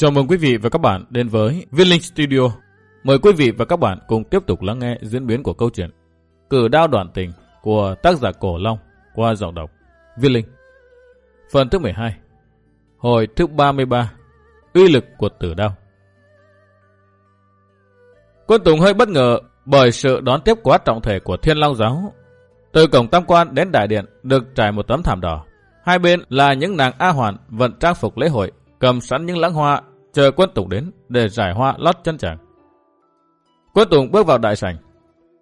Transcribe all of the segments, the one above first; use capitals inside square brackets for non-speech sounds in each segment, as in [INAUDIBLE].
Chào mừng quý vị và các bạn đến với Vinlink Linh Studio. Mời quý vị và các bạn cùng tiếp tục lắng nghe diễn biến của câu chuyện Cử đao đoạn tình của tác giả Cổ Long qua giọng đọc Vinlink. Linh. Phần thứ 12 Hồi thứ 33 Uy lực của tử đao Quân Tùng hơi bất ngờ bởi sự đón tiếp quá trọng thể của Thiên Long Giáo. Từ cổng tam quan đến đại điện được trải một tấm thảm đỏ. Hai bên là những nàng A Hoàn vận trang phục lễ hội, cầm sẵn những lãng hoa, chờ quân Tùng đến để giải hoa lót chân chàng. Quân Tùng bước vào đại sảnh.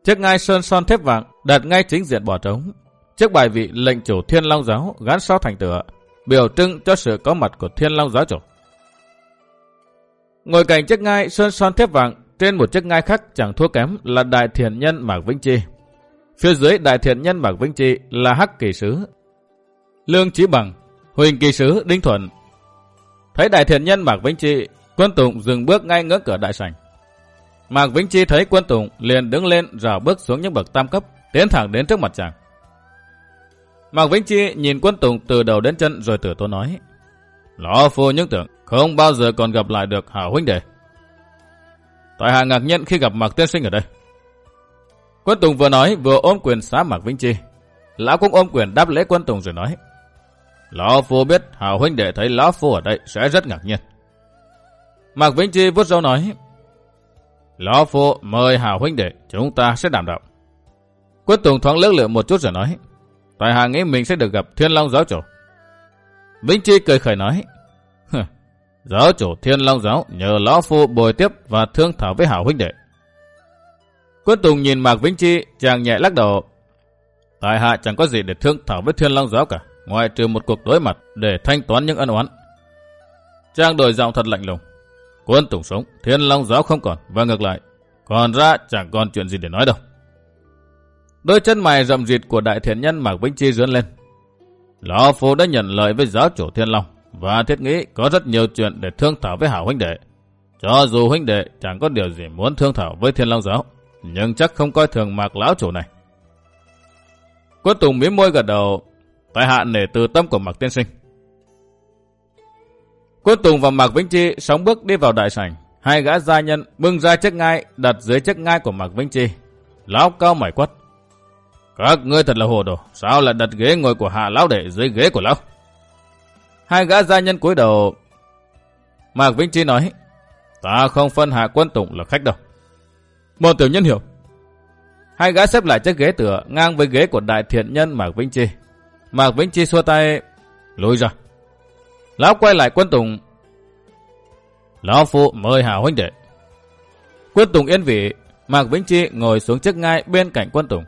Chiếc ngai sơn son thép vàng đặt ngay chính diện bỏ trống. Chiếc bài vị lệnh chủ Thiên Long Giáo gắn sau thành tựa, biểu trưng cho sự có mặt của Thiên Long Giáo chủ. Ngồi cạnh chiếc ngai sơn son thép vàng trên một chiếc ngai khác chẳng thua kém là đại thiền nhân Mạc Vĩnh Chi. Phía dưới đại thiền nhân Mạc Vĩnh Chi là Hắc Kỳ Sứ. Lương Chí Bằng, Huỳnh Kỳ Sứ Đinh Thuận. Thấy đại thiền nhân Mạc Vĩnh Chi, quân Tùng dừng bước ngay ngưỡng cửa đại sảnh. Mạc Vĩnh Chi thấy quân Tùng liền đứng lên rào bước xuống những bậc tam cấp, tiến thẳng đến trước mặt chàng. Mạc Vĩnh Chi nhìn quân Tùng từ đầu đến chân rồi tử tố nói. Lão phu những tưởng không bao giờ còn gặp lại được hảo huynh đệ. Tại hạ ngạc nhiên khi gặp Mạc Tiên Sinh ở đây. Quân Tùng vừa nói vừa ôm quyền xá Mạc Vĩnh Chi. Lão cũng ôm quyền đáp lễ quân Tùng rồi nói. Lão Phu biết hào huynh đệ thấy Lão Phu ở đây sẽ rất ngạc nhiên. Mạc Vĩnh Chi vuốt râu nói. Lão Phu mời hào huynh đệ chúng ta sẽ đảm đạo. Quyết Tùng thoáng lướt lựa một chút rồi nói. Tại hạ nghĩ mình sẽ được gặp Thiên Long giáo chủ. Vĩnh Chi cười khởi nói. Giáo chủ Thiên Long Giáo nhờ Lão Phu bồi tiếp và thương thảo với hảo huynh đệ. Quân Tùng nhìn Mạc Vĩnh Chi, chàng nhẹ lắc đầu. Tại hạ chẳng có gì để thương thảo với Thiên Long Giáo cả, ngoài trừ một cuộc đối mặt để thanh toán những ân oán. trang đổi giọng thật lạnh lùng. Quân Tùng sống, Thiên Long Giáo không còn, và ngược lại. Còn ra chẳng còn chuyện gì để nói đâu. Đôi chân mày rậm rịt của đại thiện nhân Mạc Vĩnh Chi dướn lên. Lão Phu đã nhận lời với giáo chủ Thiên Long, và thiết nghĩ có rất nhiều chuyện để thương thảo với hảo huynh đệ. Cho dù huynh đệ chẳng có điều gì muốn thương thảo với thiên long giáo, nhưng chắc không coi thường mạc lão chủ này. Quân Tùng miếm môi gật đầu, tại hạ nể từ tâm của mạc tiên sinh. Quân Tùng và Mạc Vĩnh Chi sóng bước đi vào đại sảnh. Hai gã gia nhân bưng ra chiếc ngai đặt dưới chiếc ngai của Mạc Vĩnh Chi. Lão cao mải quất. Các ngươi thật là hồ đồ, sao lại đặt ghế ngồi của hạ lão đệ dưới ghế của lão? Hai gã gia nhân cúi đầu. Mạc Vĩnh Chi nói, ta không phân hạ quân tùng là khách đâu. Một tiểu nhân hiểu. Hai gã xếp lại chiếc ghế tựa ngang với ghế của đại thiện nhân Mạc Vĩnh Chi. Mạc Vĩnh Chi xua tay, lùi ra. Lão quay lại quân tùng. Lão phụ mời hảo huynh đệ. Quân tùng yên vị, Mạc Vĩnh Chi ngồi xuống chiếc ngai bên cạnh quân tùng.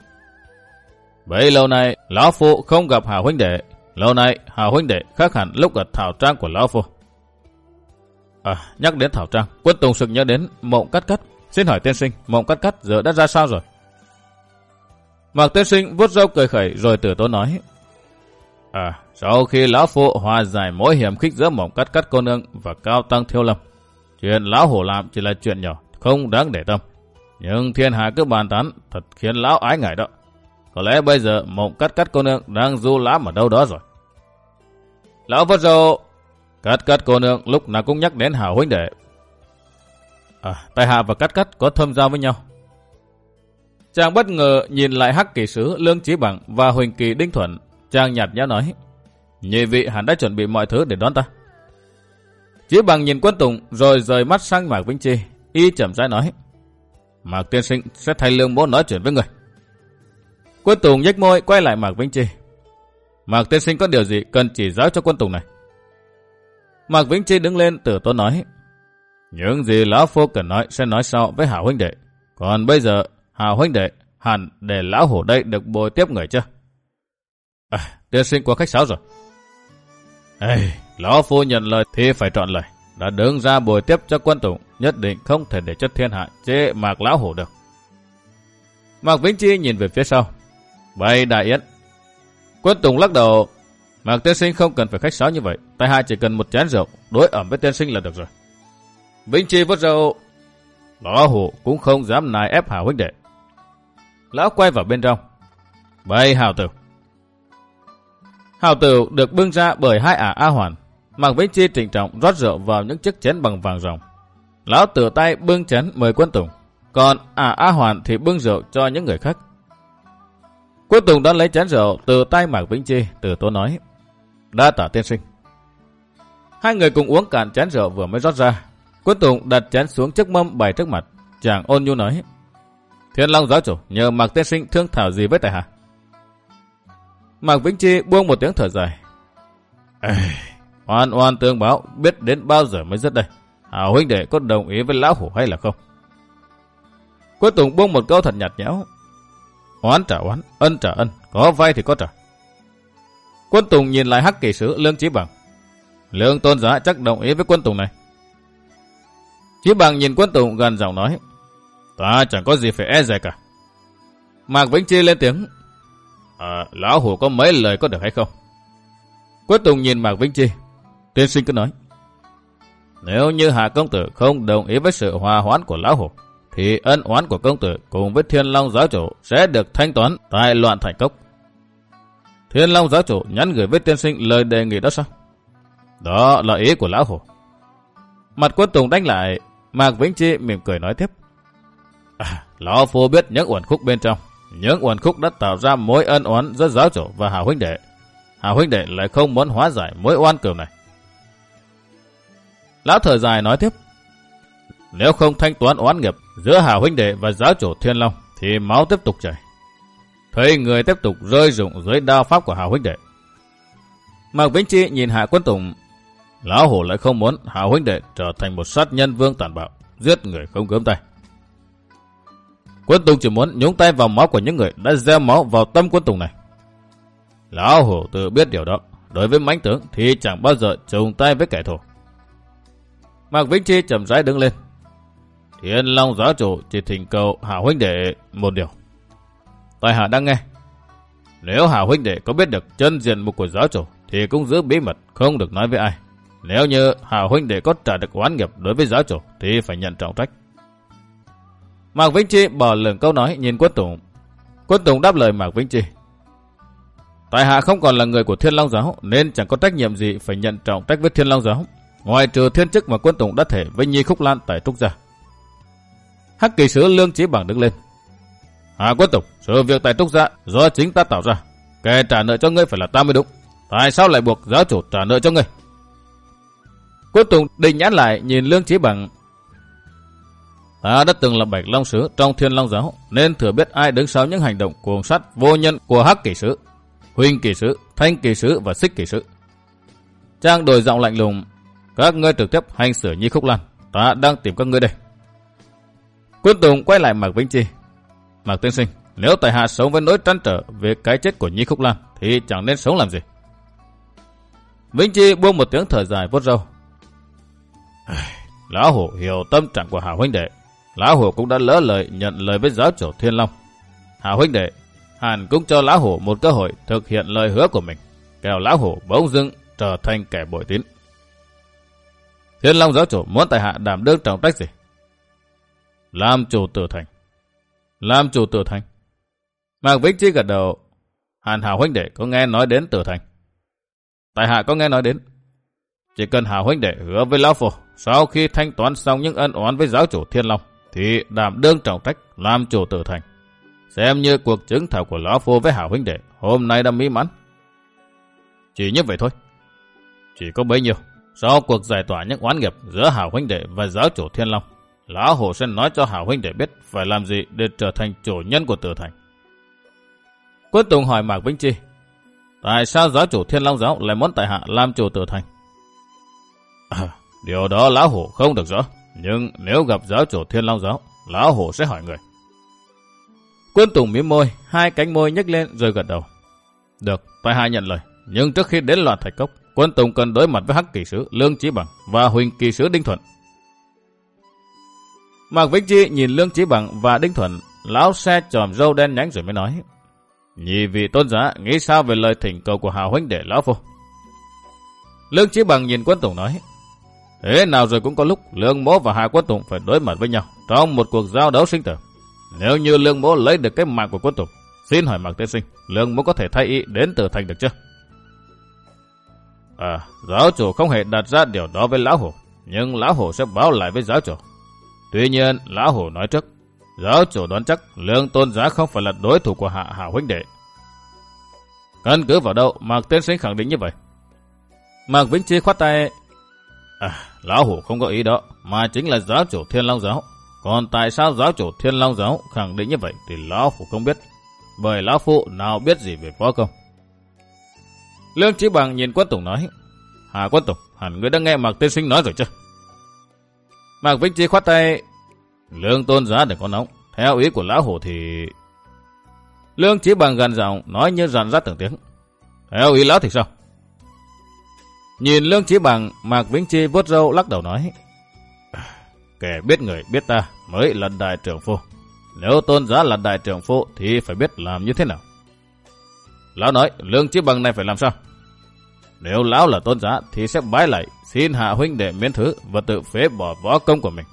Vậy lâu nay, Lão Phụ không gặp hảo huynh đệ, Lâu nay, hà huynh đệ khác hẳn lúc ở thảo trang của Lão phụ À, nhắc đến thảo trang, quân Tùng sực nhớ đến mộng cắt cắt. Xin hỏi tiên sinh, mộng cắt cắt giờ đã ra sao rồi? Mạc tiên sinh vuốt râu cười khẩy rồi tử tố nói. À, sau khi Lão Phu hòa giải mối hiểm khích giữa mộng cắt cắt cô nương và cao tăng thiêu lâm, chuyện Lão Hổ làm chỉ là chuyện nhỏ, không đáng để tâm. Nhưng thiên hạ cứ bàn tán, thật khiến Lão ái ngại đó. Có lẽ bây giờ mộng cắt cắt cô nương đang du lãm ở đâu đó rồi. Lão vất Dầu, cắt cắt cô nương lúc nào cũng nhắc đến hảo huynh đệ. À, tài hạ và cắt cắt có thâm giao với nhau. Chàng bất ngờ nhìn lại hắc kỳ sứ Lương Chí Bằng và Huỳnh Kỳ Đinh Thuận. Chàng nhạt nhã nói, nhị vị hẳn đã chuẩn bị mọi thứ để đón ta. Chí Bằng nhìn quân Tùng rồi rời mắt sang Mạc Vĩnh Chi. Y chậm rãi nói, Mạc Tiên Sinh sẽ thay lương bố nói chuyện với người. Quân Tùng nhếch môi quay lại Mạc Vĩnh Chi. Mạc Tiên Sinh có điều gì cần chỉ giáo cho quân Tùng này? Mạc Vĩnh Chi đứng lên từ tôi nói. Những gì Lão Phu cần nói sẽ nói sau với Hảo Huynh Đệ. Còn bây giờ, Hảo Huynh Đệ hẳn để Lão Hổ đây được bồi tiếp người chưa? À, Tiên Sinh qua khách sáo rồi. Ê, Lão Phu nhận lời thì phải chọn lời. Đã đứng ra bồi tiếp cho quân Tùng, nhất định không thể để cho thiên hạ chế Mạc Lão Hổ được. Mạc Vĩnh Chi nhìn về phía sau. Vậy Đại Yến. Quân Tùng lắc đầu. Mạc tiên sinh không cần phải khách sáo như vậy. Tại hai chỉ cần một chén rượu, đối ẩm với tiên sinh là được rồi. Vĩnh Chi vớt rượu. Lão hủ cũng không dám nài ép hảo huynh đệ. Lão quay vào bên trong. Bày hào tử. Hào tử được bưng ra bởi hai ả A Hoàn. Mạc Vĩnh Chi trịnh trọng rót rượu vào những chiếc chén bằng vàng ròng. Lão tử tay bưng chén mời quân Tùng, còn ả A Hoàn thì bưng rượu cho những người khác. Quân Tùng đã lấy chén rượu từ tay Mạc Vĩnh Chi, từ tố nói. Đa tả tiên sinh. Hai người cùng uống cạn chén rượu vừa mới rót ra. Quân Tùng đặt chén xuống chiếc mâm bày trước mặt. Chàng ôn nhu nói. Thiên Long giáo chủ nhờ Mạc tiên sinh thương thảo gì với tại hạ? Mạc Vĩnh Chi buông một tiếng thở dài. Ê, oan oan tương báo biết đến bao giờ mới dứt đây. Hảo huynh đệ có đồng ý với lão hủ hay là không? Quân Tùng buông một câu thật nhạt nhẽo. Oán trả oán, ân trả ân, có vay thì có trả. Quân Tùng nhìn lại hắc kỳ sứ Lương Chí Bằng. Lương tôn giá chắc đồng ý với quân Tùng này. Chí Bằng nhìn quân Tùng gần giọng nói. Ta chẳng có gì phải e dè cả. Mạc Vĩnh Chi lên tiếng. À, lão hủ có mấy lời có được hay không? Quân Tùng nhìn Mạc Vĩnh Chi. Tiên sinh cứ nói. Nếu như Hạ Công Tử không đồng ý với sự hòa hoãn của lão hủ, thì ân oán của công tử cùng với Thiên Long giáo chủ sẽ được thanh toán tại loạn thành cốc. Thiên Long giáo chủ nhắn gửi với tiên sinh lời đề nghị đó sao? Đó là ý của lão hổ. Mặt quân Tùng đánh lại, Mạc Vĩnh Chi mỉm cười nói tiếp. À, lão phu biết những uẩn khúc bên trong, những uẩn khúc đã tạo ra mối ân oán giữa giáo chủ và Hào huynh đệ. Hào huynh đệ lại không muốn hóa giải mối oan cừu này. Lão thở dài nói tiếp. Nếu không thanh toán oán nghiệp giữa Hào huynh đệ và giáo chủ Thiên Long, thì máu tiếp tục chảy. Thấy người tiếp tục rơi rụng dưới đao pháp của Hào huynh đệ. Mạc Vĩnh Chi nhìn Hạ Quân Tùng. Lão Hổ lại không muốn Hào huynh đệ trở thành một sát nhân vương tàn bạo, giết người không gớm tay. Quân Tùng chỉ muốn nhúng tay vào máu của những người đã gieo máu vào tâm Quân Tùng này. Lão Hổ tự biết điều đó. Đối với mãnh tướng thì chẳng bao giờ trùng tay với kẻ thù. Mạc Vĩnh Chi chậm rãi đứng lên. Thiên Long giáo chủ chỉ thỉnh cầu Hạ huynh đệ một điều. Tài hạ đang nghe. Nếu Hạ huynh đệ có biết được chân diện mục của giáo chủ thì cũng giữ bí mật, không được nói với ai. Nếu như Hạ huynh đệ có trả được oán nghiệp đối với giáo chủ thì phải nhận trọng trách. Mạc Vĩnh Chi bỏ lửng câu nói nhìn Quất Tùng. Quất Tùng đáp lời Mạc Vĩnh Chi. Tại hạ không còn là người của Thiên Long Giáo nên chẳng có trách nhiệm gì phải nhận trọng trách với Thiên Long Giáo. Ngoài trừ thiên chức mà Quân Tùng đã thể với Nhi Khúc Lan tại Trúc Gia. Hắc kỳ sứ Lương Chí Bằng đứng lên. Hạ Quân Tùng, sự việc tại Trúc Gia do chính ta tạo ra. Kẻ trả nợ cho ngươi phải là ta mới đúng. Tại sao lại buộc giáo chủ trả nợ cho ngươi? Quân Tùng định nhãn lại nhìn Lương Chí Bằng. Ta đã từng là bạch long sứ trong thiên long giáo nên thừa biết ai đứng sau những hành động cuồng sát vô nhân của hắc kỳ sứ, huynh kỳ sứ, thanh kỳ sứ và xích kỳ sứ. Trang đổi giọng lạnh lùng. Các ngươi trực tiếp hành xử như khúc lan. Ta đang tìm các ngươi đây. Quân Tùng quay lại Mạc Vĩnh Chi. Mạc Tiên Sinh, nếu tại hạ sống với nỗi trăn trở về cái chết của Nhi Khúc Lan, thì chẳng nên sống làm gì. Vĩnh Chi buông một tiếng thở dài vốt râu. Lão Hổ hiểu tâm trạng của Hảo huynh đệ. Lão Hổ cũng đã lỡ lời nhận lời với giáo chủ Thiên Long. Hạ huynh đệ, Hàn cũng cho Lão Hổ một cơ hội thực hiện lời hứa của mình. Kèo Lão Hổ bỗng dưng trở thành kẻ bội tín. Thiên Long giáo chủ muốn tại hạ đảm đương trọng trách gì? Làm chủ tử thành. Làm chủ tử thành. Mạc Vĩnh Chi gật đầu. Hàn Hảo huynh đệ có nghe nói đến tử thành. Tại hạ có nghe nói đến. Chỉ cần Hảo huynh đệ hứa với Lão Phổ sau khi thanh toán xong những ân oán với giáo chủ Thiên Long, thì đảm đương trọng trách làm chủ tử thành. Xem như cuộc chứng thảo của Lão Phu với Hảo huynh đệ hôm nay đã mỹ mãn. Chỉ như vậy thôi. Chỉ có bấy nhiêu. Sau cuộc giải tỏa những oán nghiệp giữa Hảo huynh đệ và giáo chủ Thiên Long, Lão Hổ sẽ nói cho Hảo Huynh để biết phải làm gì để trở thành chủ nhân của tử thành. Quân Tùng hỏi Mạc Vĩnh Chi, tại sao giáo chủ Thiên Long Giáo lại muốn tại hạ làm chủ tử thành? À, điều đó Lão Hổ không được rõ, nhưng nếu gặp giáo chủ Thiên Long Giáo, Lão Hổ sẽ hỏi người. Quân Tùng mím môi, hai cánh môi nhếch lên rồi gật đầu. Được, tại hạ nhận lời, nhưng trước khi đến loạt thạch cốc, Quân Tùng cần đối mặt với Hắc Kỳ Sứ Lương Chí Bằng và Huỳnh Kỳ Sứ Đinh Thuận Mạc Vĩnh Chi nhìn Lương Chí Bằng và Đinh Thuận, lão xe tròm râu đen nhánh rồi mới nói. Nhị vị tôn giá nghĩ sao về lời thỉnh cầu của Hào Huynh để lão phu? Lương Chí Bằng nhìn quân Tùng nói. Thế nào rồi cũng có lúc Lương Mỗ và Hà Quân Tùng phải đối mặt với nhau trong một cuộc giao đấu sinh tử. Nếu như Lương Mỗ lấy được cái mạng của quân Tùng, xin hỏi Mạc Tiên Sinh, Lương Mỗ có thể thay y đến từ thành được chưa? À, giáo chủ không hề đặt ra điều đó với lão hổ, nhưng lão hổ sẽ báo lại với giáo chủ. Tuy nhiên, lão hổ nói trước, giáo chủ đoán chắc lương tôn giá không phải là đối thủ của hạ hạ huynh đệ. Căn cứ vào đâu Mạc Tiên Sinh khẳng định như vậy? Mạc Vĩnh Chi khoát tay. À, lão Hủ không có ý đó, mà chính là giáo chủ Thiên Long Giáo. Còn tại sao giáo chủ Thiên Long Giáo khẳng định như vậy thì lão Hủ không biết. Bởi lão phụ nào biết gì về võ công. Lương Chí Bằng nhìn Quân Tùng nói. Hà Quân Tùng, hẳn ngươi đã nghe Mạc Tiên Sinh nói rồi chứ? Mạc Vĩnh Chi khoát tay. Lương tôn giá đừng có nóng. Theo ý của lão Hủ thì... Lương Chí Bằng gần giọng nói như dàn ra từng tiếng. Theo ý lão thì sao? Nhìn Lương Chí Bằng, Mạc Vĩnh Chi vuốt râu lắc đầu nói. Kẻ biết người biết ta mới là đại trưởng phu. Nếu tôn giá là đại trưởng phu thì phải biết làm như thế nào. Lão nói Lương Chí Bằng này phải làm sao? Nếu lão là tôn giá thì sẽ bái lại xin hạ huynh đệ miễn thứ và tự phế bỏ võ công của mình.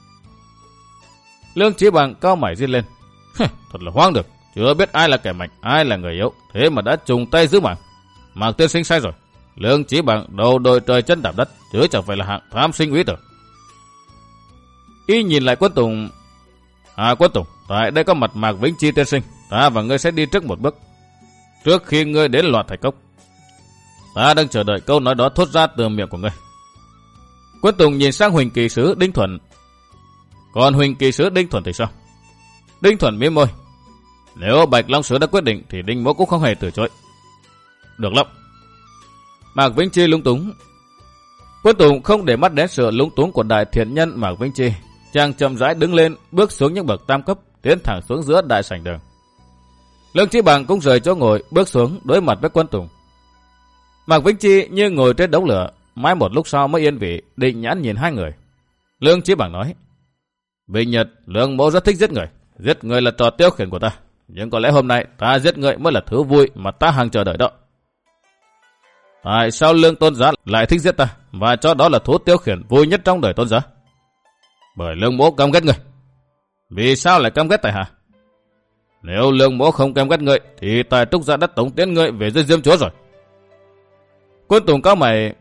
Lương Chí Bằng cao mải riêng lên. Thật là hoang được. Chưa biết ai là kẻ mạnh, ai là người yếu. Thế mà đã trùng tay giữ mạng. Mạc tiên sinh sai rồi. Lương chỉ Bằng đầu đôi trời chân đạp đất. Chứ chẳng phải là hạng tham sinh quý tử. Y nhìn lại quân Tùng. À quân Tùng, tại đây có mặt Mạc Vĩnh Chi tiên sinh. Ta và ngươi sẽ đi trước một bước. Trước khi ngươi đến loạt thạch cốc. Ta đang chờ đợi câu nói đó thốt ra từ miệng của ngươi. Quân Tùng nhìn sang Huỳnh Kỳ Sứ Đinh Thuần. Còn Huỳnh Kỳ Sứ Đinh Thuần thì sao? Đinh Thuần miếm môi. Nếu Bạch Long Sứ đã quyết định thì Đinh Mỗ cũng không hề từ chối. Được lắm. Mạc Vĩnh Chi lung túng. Quân Tùng không để mắt đến sự lung túng của đại thiện nhân Mạc Vĩnh Chi. Chàng chậm rãi đứng lên, bước xuống những bậc tam cấp, tiến thẳng xuống giữa đại sảnh đường. Lương Chi Bằng cũng rời chỗ ngồi, bước xuống đối mặt với quân Tùng. Mạc Vĩnh Chi như ngồi trên đống lửa, mãi một lúc sau mới yên vị, định nhãn nhìn hai người. Lương Chi Bằng nói, Vinh Nhật, Lương Mỗ rất thích giết người. Giết người là trò tiêu khiển của ta. Nhưng có lẽ hôm nay ta giết người mới là thứ vui mà ta hàng chờ đợi đó. Tại sao Lương Tôn Giá lại thích giết ta và cho đó là thú tiêu khiển vui nhất trong đời Tôn Giá? Bởi Lương Mỗ căm ghét người. Vì sao lại căm ghét tại hạ? Nếu Lương Mỗ không căm ghét người thì tài trúc gia đất tống tiến người về dưới diêm chúa rồi. Quân Tùng cao mày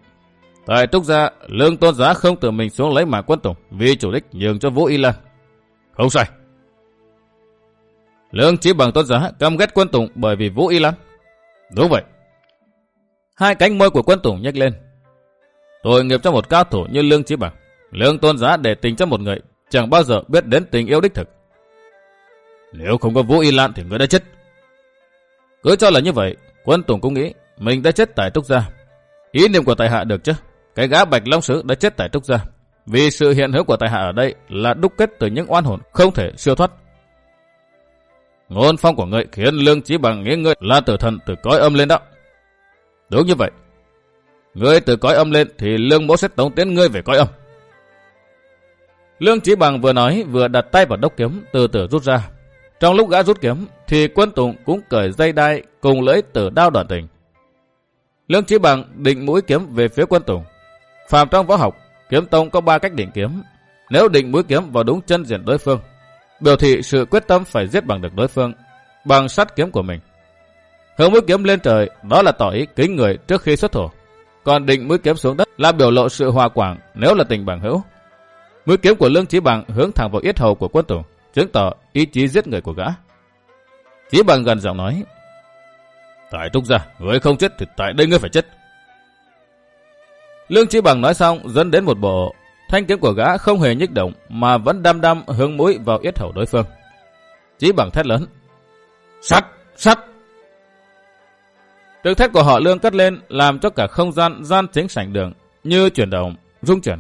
Tại Trúc Gia, Lương Tôn Giá không tự mình xuống lấy mạng quân Tùng vì chủ đích nhường cho Vũ Y Lan. Không sai. Lương chỉ bằng Tôn Giá căm ghét quân Tùng bởi vì Vũ Y Lan. Đúng vậy. Hai cánh môi của quân Tùng nhếch lên. Tội nghiệp cho một cao thủ như Lương Chí Bằng. Lương Tôn Giá để tình cho một người chẳng bao giờ biết đến tình yêu đích thực. Nếu không có Vũ Y Lan thì người đã chết. Cứ cho là như vậy, quân Tùng cũng nghĩ mình đã chết tại Trúc Gia. Ý niệm của tài hạ được chứ? Cái gã Bạch Long Sứ đã chết tại Trúc Gia. Vì sự hiện hữu của tài hạ ở đây là đúc kết từ những oan hồn không thể siêu thoát. Ngôn phong của ngươi khiến lương trí bằng nghĩ ngươi là tử thần từ cõi âm lên đó. Đúng như vậy. Ngươi từ cõi âm lên thì lương mỗ sẽ tống tiến ngươi về cõi âm. Lương Chí bằng vừa nói vừa đặt tay vào đốc kiếm từ từ rút ra. Trong lúc gã rút kiếm thì quân tùng cũng cởi dây đai cùng lưỡi tử đao đoạn tình. Lương Chí bằng định mũi kiếm về phía quân tùng. Phạm trong võ học, kiếm tông có ba cách định kiếm. Nếu định mũi kiếm vào đúng chân diện đối phương, biểu thị sự quyết tâm phải giết bằng được đối phương bằng sát kiếm của mình. Hướng mũi kiếm lên trời, đó là tỏ ý kính người trước khi xuất thủ. Còn định mũi kiếm xuống đất là biểu lộ sự hòa quảng nếu là tình bằng hữu. Mũi kiếm của Lương Chí Bằng hướng thẳng vào yết hầu của quân tùng, chứng tỏ ý chí giết người của gã. Chí Bằng gần giọng nói, Tại Trúc ra người không chết thì tại đây ngươi phải chết. Lương Chí Bằng nói xong dẫn đến một bộ thanh kiếm của gã không hề nhích động mà vẫn đăm đăm hướng mũi vào yết hầu đối phương. Chí Bằng thét lớn. Sắt! Sắt! Tiếng thét của họ lương cất lên làm cho cả không gian gian chính sảnh đường như chuyển động, rung chuyển.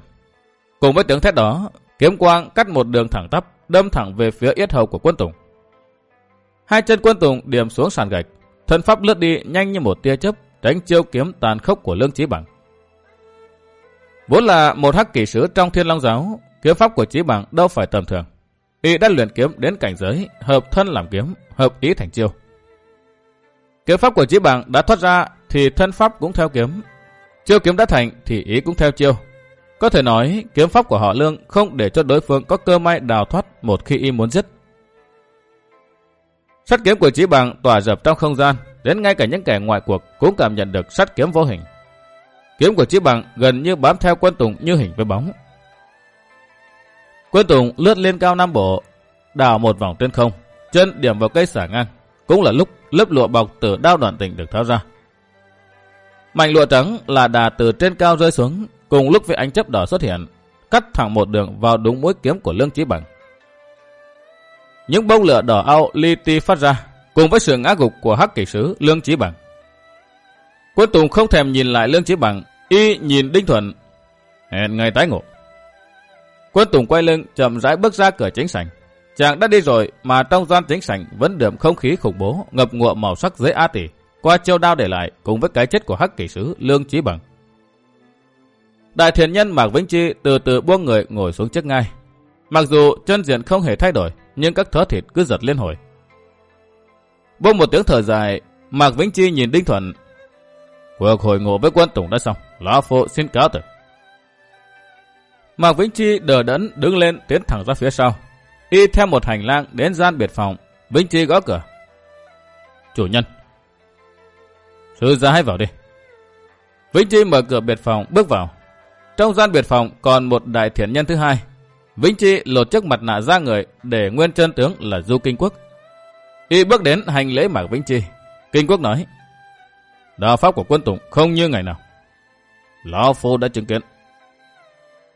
Cùng với tiếng thét đó, kiếm quang cắt một đường thẳng tắp đâm thẳng về phía yết hầu của quân Tùng. Hai chân quân Tùng điểm xuống sàn gạch, thân pháp lướt đi nhanh như một tia chớp tránh chiêu kiếm tàn khốc của Lương Chí Bằng. Vốn là một hắc kỳ sứ trong Thiên Long giáo, kiếm pháp của Chí Bằng đâu phải tầm thường. Y đã luyện kiếm đến cảnh giới hợp thân làm kiếm, hợp ý thành chiêu. Kiếm pháp của Chí Bằng đã thoát ra thì thân pháp cũng theo kiếm. Chiêu kiếm đã thành thì ý cũng theo chiêu. Có thể nói kiếm pháp của họ Lương không để cho đối phương có cơ may đào thoát một khi y muốn giết. Sát kiếm của Chí Bằng tỏa dập trong không gian, đến ngay cả những kẻ ngoại cuộc cũng cảm nhận được sát kiếm vô hình. Kiếm của Chí Bằng gần như bám theo quân Tùng như hình với bóng. Quân Tùng lướt lên cao Nam Bộ, đảo một vòng trên không, chân điểm vào cây xả ngang. Cũng là lúc lớp lụa bọc từ đao đoạn tình được tháo ra. Mảnh lụa trắng là đà từ trên cao rơi xuống, cùng lúc với ánh chấp đỏ xuất hiện, cắt thẳng một đường vào đúng mũi kiếm của Lương Chí Bằng. Những bông lửa đỏ ao li ti phát ra, cùng với sự ngã gục của hắc kỳ sứ Lương Chí Bằng. Quân Tùng không thèm nhìn lại Lương Chí Bằng, y nhìn Đinh Thuận. Hẹn ngày tái ngộ. Quân Tùng quay lưng, chậm rãi bước ra cửa chính sảnh. Chàng đã đi rồi mà trong gian chính sảnh vẫn đượm không khí khủng bố, ngập ngụa màu sắc dưới á tỷ, qua chiêu đao để lại cùng với cái chết của hắc kỳ sứ Lương Chí Bằng. Đại thiền nhân Mạc Vĩnh Chi từ từ buông người ngồi xuống trước ngay Mặc dù chân diện không hề thay đổi, nhưng các thớ thịt cứ giật liên hồi. Buông một tiếng thở dài, Mạc Vĩnh Chi nhìn Đinh Thuận. Cuộc hội ngộ với quân Tùng đã xong, Lão Phụ xin cáo từ. Mạc Vĩnh Chi đờ đẫn đứng lên tiến thẳng ra phía sau. Y theo một hành lang đến gian biệt phòng, Vĩnh Chi gõ cửa. Chủ nhân. Sư ra hãy vào đi. Vĩnh Chi mở cửa biệt phòng bước vào. Trong gian biệt phòng còn một đại thiện nhân thứ hai. Vĩnh Chi lột chiếc mặt nạ ra người để nguyên chân tướng là Du Kinh Quốc. Y bước đến hành lễ Mạc Vĩnh Chi. Kinh Quốc nói. Đạo pháp của quân Tùng không như ngày nào. Lão Phu đã chứng kiến.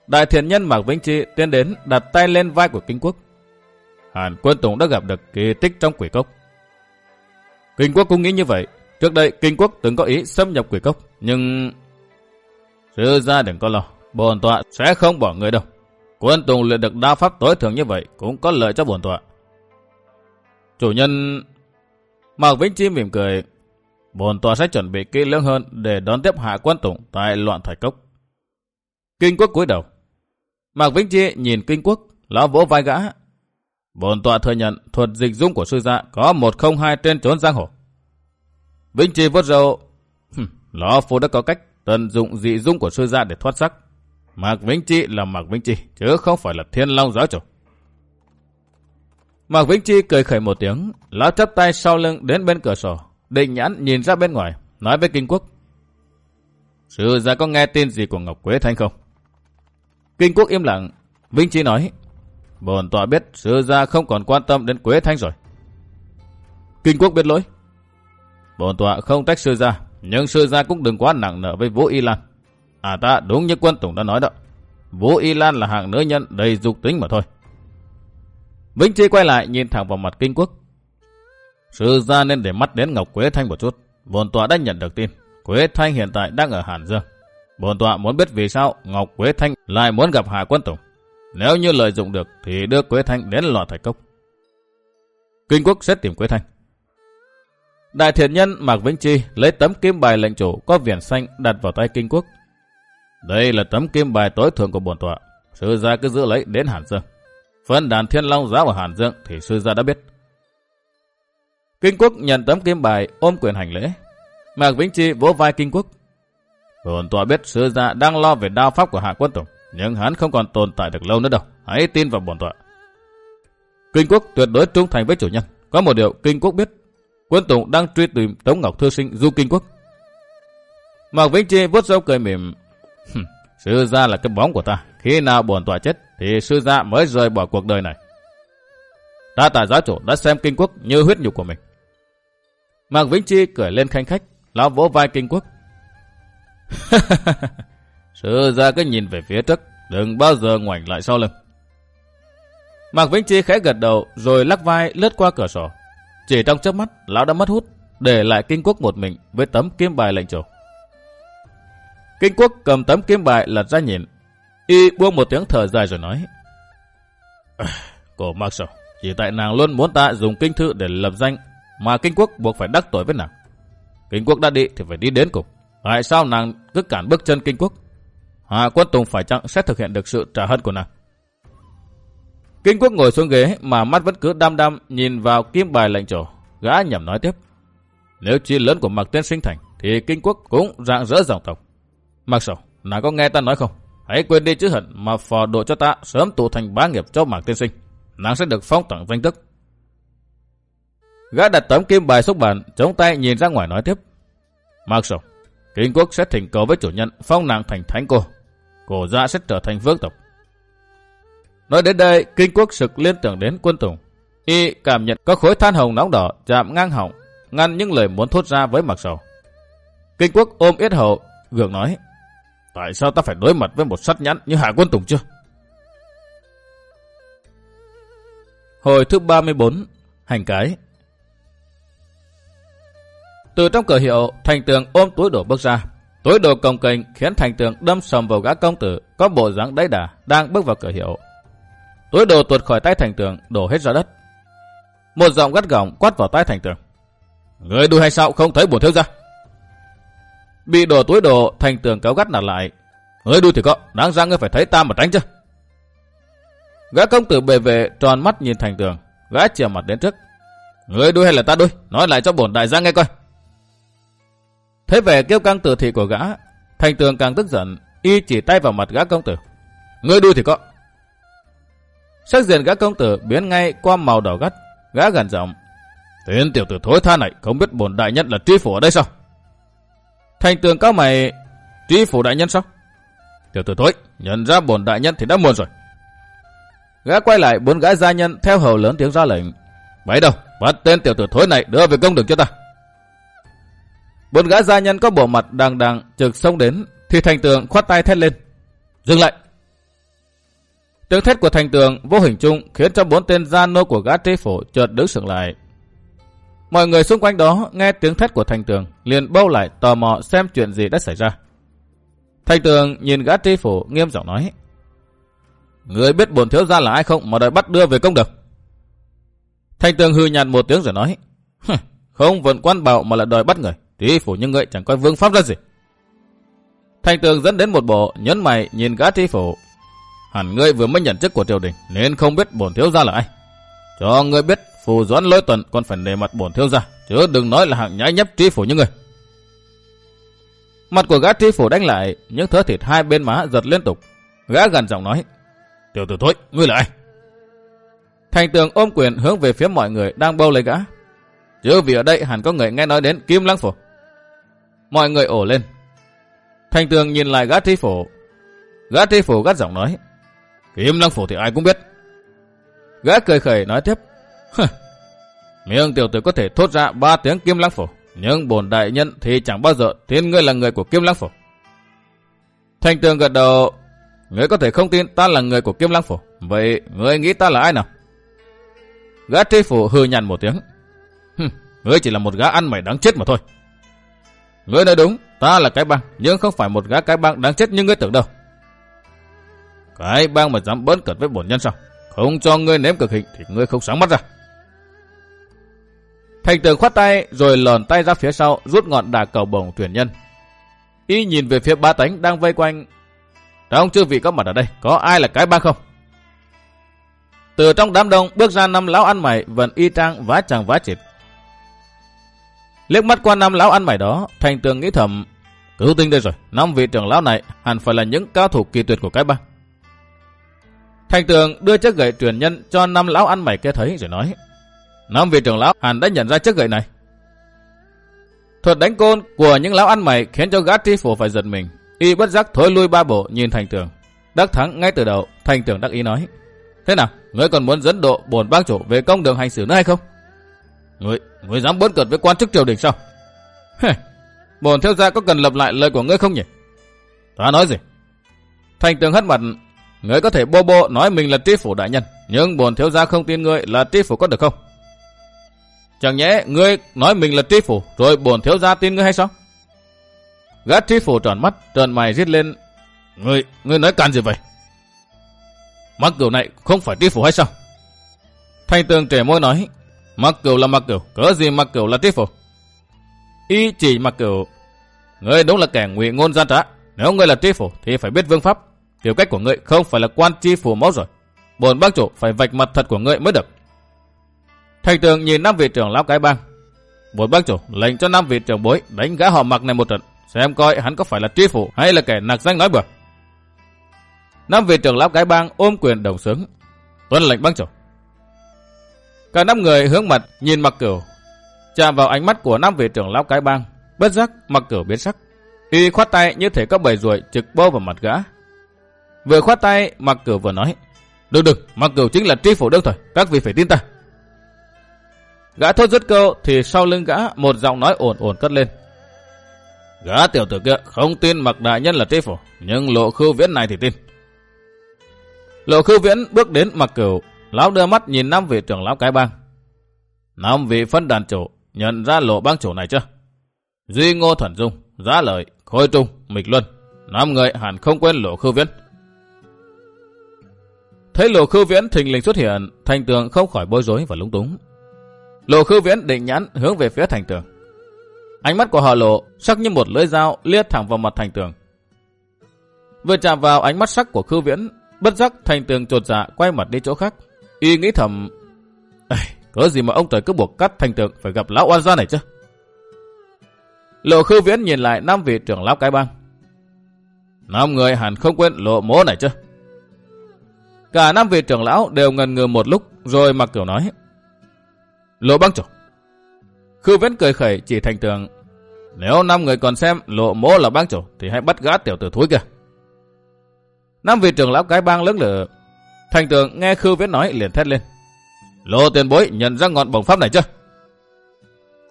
Đại thiện nhân Mạc Vĩnh Chi tiến đến đặt tay lên vai của Kinh Quốc. Hàn quân Tùng đã gặp được kỳ tích trong quỷ cốc. Kinh Quốc cũng nghĩ như vậy. Trước đây Kinh Quốc từng có ý xâm nhập quỷ cốc. Nhưng... Sư ra đừng có lo. Bồn tọa sẽ không bỏ người đâu. Quân Tùng luyện được đa pháp tối thường như vậy cũng có lợi cho bồn tọa. Chủ nhân... Mạc Vĩnh Chi mỉm cười. Bồn tọa sẽ chuẩn bị kỹ lưỡng hơn để đón tiếp hạ quân Tùng tại loạn Thải cốc. Kinh Quốc cúi đầu. Mạc Vĩnh Chi nhìn Kinh Quốc, lão vỗ vai gã. Bồn tọa thừa nhận thuật dịch dung của sư gia có 102 trên trốn giang hồ. Vĩnh Trì vốt râu. Lão phu đã có cách tận dụng dị dung của sư gia để thoát sắc. Mạc Vĩnh trì là Mạc Vĩnh trì chứ không phải là thiên long giáo chủ. Mạc Vĩnh Chi cười khẩy một tiếng, lão chắp tay sau lưng đến bên cửa sổ, định nhãn nhìn ra bên ngoài, nói với Kinh Quốc. Sư gia có nghe tin gì của Ngọc Quế Thanh không? Kinh Quốc im lặng, Vĩnh Chi nói, bồn tọa biết sư gia không còn quan tâm đến Quế Thanh rồi. Kinh Quốc biết lỗi. Bồn tọa không trách sư gia, nhưng sư gia cũng đừng quá nặng nợ với Vũ Y Lan. À ta đúng như quân Tùng đã nói đó. Vũ Y Lan là hạng nữ nhân đầy dục tính mà thôi. Vĩnh Chi quay lại nhìn thẳng vào mặt kinh quốc. Sư gia nên để mắt đến Ngọc Quế Thanh một chút. Bồn tọa đã nhận được tin. Quế Thanh hiện tại đang ở Hàn Dương. Bồn tọa muốn biết vì sao Ngọc Quế Thanh lại muốn gặp Hạ Quân Tùng. Nếu như lợi dụng được, thì đưa Quế Thanh đến lò thạch cốc. Kinh quốc sẽ tìm Quế Thanh. Đại thiện nhân Mạc Vĩnh Chi lấy tấm kim bài lệnh chủ có viền xanh đặt vào tay kinh quốc. Đây là tấm kim bài tối thượng của bổn tọa. Sư gia cứ giữ lấy đến Hàn Dương. Phân đàn thiên long giáo ở Hàn Dương thì sư gia đã biết. Kinh quốc nhận tấm kim bài ôm quyền hành lễ. Mạc Vĩnh Chi vỗ vai kinh quốc. Bổn tọa biết sư gia đang lo về đao pháp của Hạ Quân tổng. Nhưng hắn không còn tồn tại được lâu nữa đâu. Hãy tin vào bổn tọa. Kinh quốc tuyệt đối trung thành với chủ nhân. Có một điều kinh quốc biết Quân Tùng đang truy tìm Tống Ngọc Thư Sinh du kinh quốc. Mạc Vĩnh Chi vuốt râu cười mỉm. sư gia là cái bóng của ta. Khi nào bổn tọa chết thì sư gia mới rời bỏ cuộc đời này. Ta tại giáo chủ đã xem kinh quốc như huyết nhục của mình. Mạc Vĩnh Chi cười lên khanh khách, lão vỗ vai kinh quốc. [LAUGHS] sư ra cứ nhìn về phía trước, đừng bao giờ ngoảnh lại sau lưng. Mạc Vĩnh Chi khẽ gật đầu rồi lắc vai lướt qua cửa sổ. Chỉ trong chớp mắt, lão đã mất hút, để lại kinh quốc một mình với tấm kim bài lệnh chủ. Kinh quốc cầm tấm kim bài lật ra nhìn. Y buông một tiếng thở dài rồi nói. Cổ Mạc sầu, chỉ tại nàng luôn muốn ta dùng kinh thư để lập danh, mà kinh quốc buộc phải đắc tội với nàng. Kinh quốc đã đi thì phải đi đến cùng. Tại sao nàng cứ cản bước chân kinh quốc? Hạ quân Tùng phải chăng sẽ thực hiện được sự trả hận của nàng? Kinh quốc ngồi xuống ghế mà mắt vẫn cứ đăm đăm nhìn vào kim bài lệnh trổ. Gã nhầm nói tiếp. Nếu chi lớn của Mạc Tiên Sinh Thành thì kinh quốc cũng rạng rỡ dòng tộc. Mạc Sầu, nàng có nghe ta nói không? Hãy quên đi chữ hận mà phò độ cho ta sớm tụ thành bá nghiệp cho Mạc Tiên Sinh. Nàng sẽ được phong tặng danh tức. Gã đặt tấm kim bài xúc bàn, chống tay nhìn ra ngoài nói tiếp. Mạc Sầu, Kinh quốc sẽ thỉnh cầu với chủ nhân phong nàng thành thánh cô. Cổ gia sẽ trở thành vương tộc. Nói đến đây, kinh quốc sực liên tưởng đến quân tùng. Y cảm nhận có khối than hồng nóng đỏ chạm ngang họng, ngăn những lời muốn thốt ra với mặc sầu. Kinh quốc ôm yết hậu, gượng nói, tại sao ta phải đối mặt với một sắt nhãn như Hạ Quân Tùng chưa? Hồi thứ 34, hành cái. Từ trong cửa hiệu, thành tường ôm túi đổ bước ra. Túi đồ cồng kềnh khiến thành tường đâm sầm vào gã công tử có bộ dáng đáy đà đang bước vào cửa hiệu. Túi đồ tuột khỏi tay thành tường đổ hết ra đất. Một giọng gắt gỏng quát vào tay thành tường. Người đuôi hay sao không thấy buồn thiếu ra? Bị đổ túi đồ, thành tường kéo gắt nạt lại. Người đuôi thì có, đáng ra ngươi phải thấy ta mà tránh chứ. Gã công tử bề về tròn mắt nhìn thành tường, gã chìa mặt đến trước. Người đuôi hay là ta đuôi? Nói lại cho bổn đại gia nghe coi thế vẻ kêu căng tử thị của gã, thành tường càng tức giận, y chỉ tay vào mặt gã công tử. ngươi đuôi thì có. Sắc diện gã công tử biến ngay qua màu đỏ gắt, gã gần giọng. Tên tiểu tử thối tha này không biết bổn đại nhân là tri phủ ở đây sao? Thành tường cao mày, tri phủ đại nhân sao? Tiểu tử thối, nhận ra bổn đại nhân thì đã muộn rồi. Gã quay lại bốn gã gia nhân theo hầu lớn tiếng ra lệnh. Bấy đâu, bắt tên tiểu tử thối này đưa về công đường cho ta. Bốn gã gia nhân có bộ mặt đằng đằng trực xông đến, thì thành tường khoát tay thét lên. Dừng lại. Tiếng thét của thành tường vô hình chung khiến cho bốn tên gia nô của gã tri phổ chợt đứng sững lại. Mọi người xung quanh đó nghe tiếng thét của thành tường liền bâu lại tò mò xem chuyện gì đã xảy ra. Thành tường nhìn gã tri phổ nghiêm giọng nói. Người biết bổn thiếu gia là ai không mà đòi bắt đưa về công được. Thành tường hư nhạt một tiếng rồi nói. Không vận quan bảo mà lại đòi bắt người. Tri phủ như người chẳng coi vương pháp ra gì. Thành tường dẫn đến một bộ nhấn mày nhìn gã tri phủ. Hẳn ngươi vừa mới nhận chức của triều đình nên không biết bổn thiếu gia là ai. Cho ngươi biết phù doãn lối tuần còn phải nề mặt bổn thiếu gia, chứ đừng nói là hạng nhãi nhấp tri phủ như người. Mặt của gã tri phủ đánh lại, những thớ thịt hai bên má giật liên tục. Gã gần giọng nói, tiểu tử thôi, ngươi là ai? Thành tường ôm quyền hướng về phía mọi người đang bâu lấy gã. Chứ vì ở đây hẳn có người nghe nói đến Kim Lăng Phủ. Mọi người ổ lên. Thành tường nhìn lại gã tri phủ. Gã tri phủ gắt giọng nói, Kim Lăng Phủ thì ai cũng biết. Gã cười khẩy nói tiếp, Miệng tiểu tử có thể thốt ra ba tiếng Kim Lăng Phủ, nhưng bổn đại nhân thì chẳng bao giờ tin ngươi là người của Kim Lăng Phủ. Thành tường gật đầu, ngươi có thể không tin ta là người của Kim Lăng Phủ, vậy ngươi nghĩ ta là ai nào? Gã tri phủ hư nhằn một tiếng. ngươi chỉ là một gã ăn mày đáng chết mà thôi. Ngươi nói đúng, ta là cái băng, nhưng không phải một gã cái băng đáng chết như ngươi tưởng đâu. Cái băng mà dám bớn cật với bổn nhân sao? Không cho ngươi nếm cực hình thì ngươi không sáng mắt ra. Thành tường khoát tay rồi lòn tay ra phía sau rút ngọn đà cầu bổng tuyển nhân. Y nhìn về phía ba tánh đang vây quanh. Trong chư vị có mặt ở đây, có ai là cái băng không? Từ trong đám đông bước ra năm lão ăn mày vẫn y trang vá chàng vá chịt. Liếc mắt qua năm lão ăn mày đó, thành tường nghĩ thầm, cứu tinh đây rồi, năm vị trưởng lão này hẳn phải là những cao thủ kỳ tuyệt của cái bang. Thành tường đưa chiếc gậy truyền nhân cho năm lão ăn mày kia thấy rồi nói. Năm vị trưởng lão hẳn đã nhận ra chiếc gậy này. Thuật đánh côn của những lão ăn mày khiến cho gã tri phủ phải giật mình. Y bất giác thối lui ba bộ nhìn thành tường. Đắc thắng ngay từ đầu, thành tường đắc ý nói. Thế nào, ngươi còn muốn dẫn độ bổn bang chủ về công đường hành xử nữa hay không? Ngươi, ngươi dám bớt cợt với quan chức triều đình sao? bổn theo gia có cần lập lại lời của ngươi không nhỉ? Ta nói gì? Thành tường hất mặt Ngươi có thể bô bô nói mình là tri phủ đại nhân, nhưng bổn thiếu gia không tin ngươi là tri phủ có được không? Chẳng nhẽ ngươi nói mình là tri phủ, rồi bổn thiếu gia tin ngươi hay sao? Gã tri phủ tròn mắt, tròn mày giết lên. Ngươi, ngươi nói can gì vậy? Mắc cửu này không phải tri phủ hay sao? Thanh tường trẻ môi nói, mặc cửu là mặc cửu, cỡ gì mặc cửu là tiết phủ? Y chỉ mặc cửu, ngươi đúng là kẻ ngụy ngôn gian trá. Nếu ngươi là tri phủ thì phải biết vương pháp, Kiểu cách của ngươi không phải là quan chi phủ máu rồi. Bồn bác chủ phải vạch mặt thật của ngươi mới được. Thành tường nhìn năm vị trưởng lão cái bang. Bồn bác chủ lệnh cho năm vị trưởng bối đánh gã họ mặc này một trận. Xem coi hắn có phải là tri phủ hay là kẻ nạc danh nói bừa. Năm vị trưởng lão cái bang ôm quyền đồng sướng. Tuân lệnh bác chủ. Cả năm người hướng mặt nhìn mặc cửu. Chạm vào ánh mắt của năm vị trưởng lão cái bang. Bất giác mặc cửu biến sắc. Y khoát tay như thể có bầy ruồi trực bô vào mặt gã. Vừa khoát tay, mặc cửu vừa nói. được được mặc cửu chính là tri phủ đương thôi các vị phải tin ta. Gã thốt dứt câu thì sau lưng gã một giọng nói ồn ồn cất lên. Gã tiểu tử kia không tin mặc đại nhân là tri phủ, nhưng lộ khưu viễn này thì tin. Lộ khưu viễn bước đến mặc cửu, lão đưa mắt nhìn năm vị trưởng lão cái bang. Năm vị phân đàn chủ nhận ra lộ bang chủ này chưa? Duy Ngô Thuần Dung, Giá Lợi, Khôi Trung, Mịch Luân, năm người hẳn không quên lộ Khư viễn. Thấy lộ Khư viễn thình lình xuất hiện, thành tường không khỏi bối rối và lúng túng. Lộ Khư viễn định nhãn hướng về phía thành tường. Ánh mắt của họ lộ sắc như một lưỡi dao liếc thẳng vào mặt thành tường. Vừa chạm vào ánh mắt sắc của Khư viễn, bất giác thành tường trột dạ quay mặt đi chỗ khác. Y nghĩ thầm, có gì mà ông trời cứ buộc cắt thành tường phải gặp lão oan gia này chứ? Lộ Khư viễn nhìn lại năm vị trưởng lão cái bang. Năm người hẳn không quên lộ mố này chứ? Cả năm vị trưởng lão đều ngần ngừ một lúc rồi mặc kiểu nói. Lộ băng chủ. Khư viễn cười khẩy chỉ thành tường. Nếu năm người còn xem lộ mố là bang chủ thì hãy bắt gã tiểu tử thúi kìa. Năm vị trưởng lão cái bang lớn lửa. Thành tường nghe Khưu viễn nói liền thét lên. Lộ tiền bối nhận ra ngọn bổng pháp này chưa?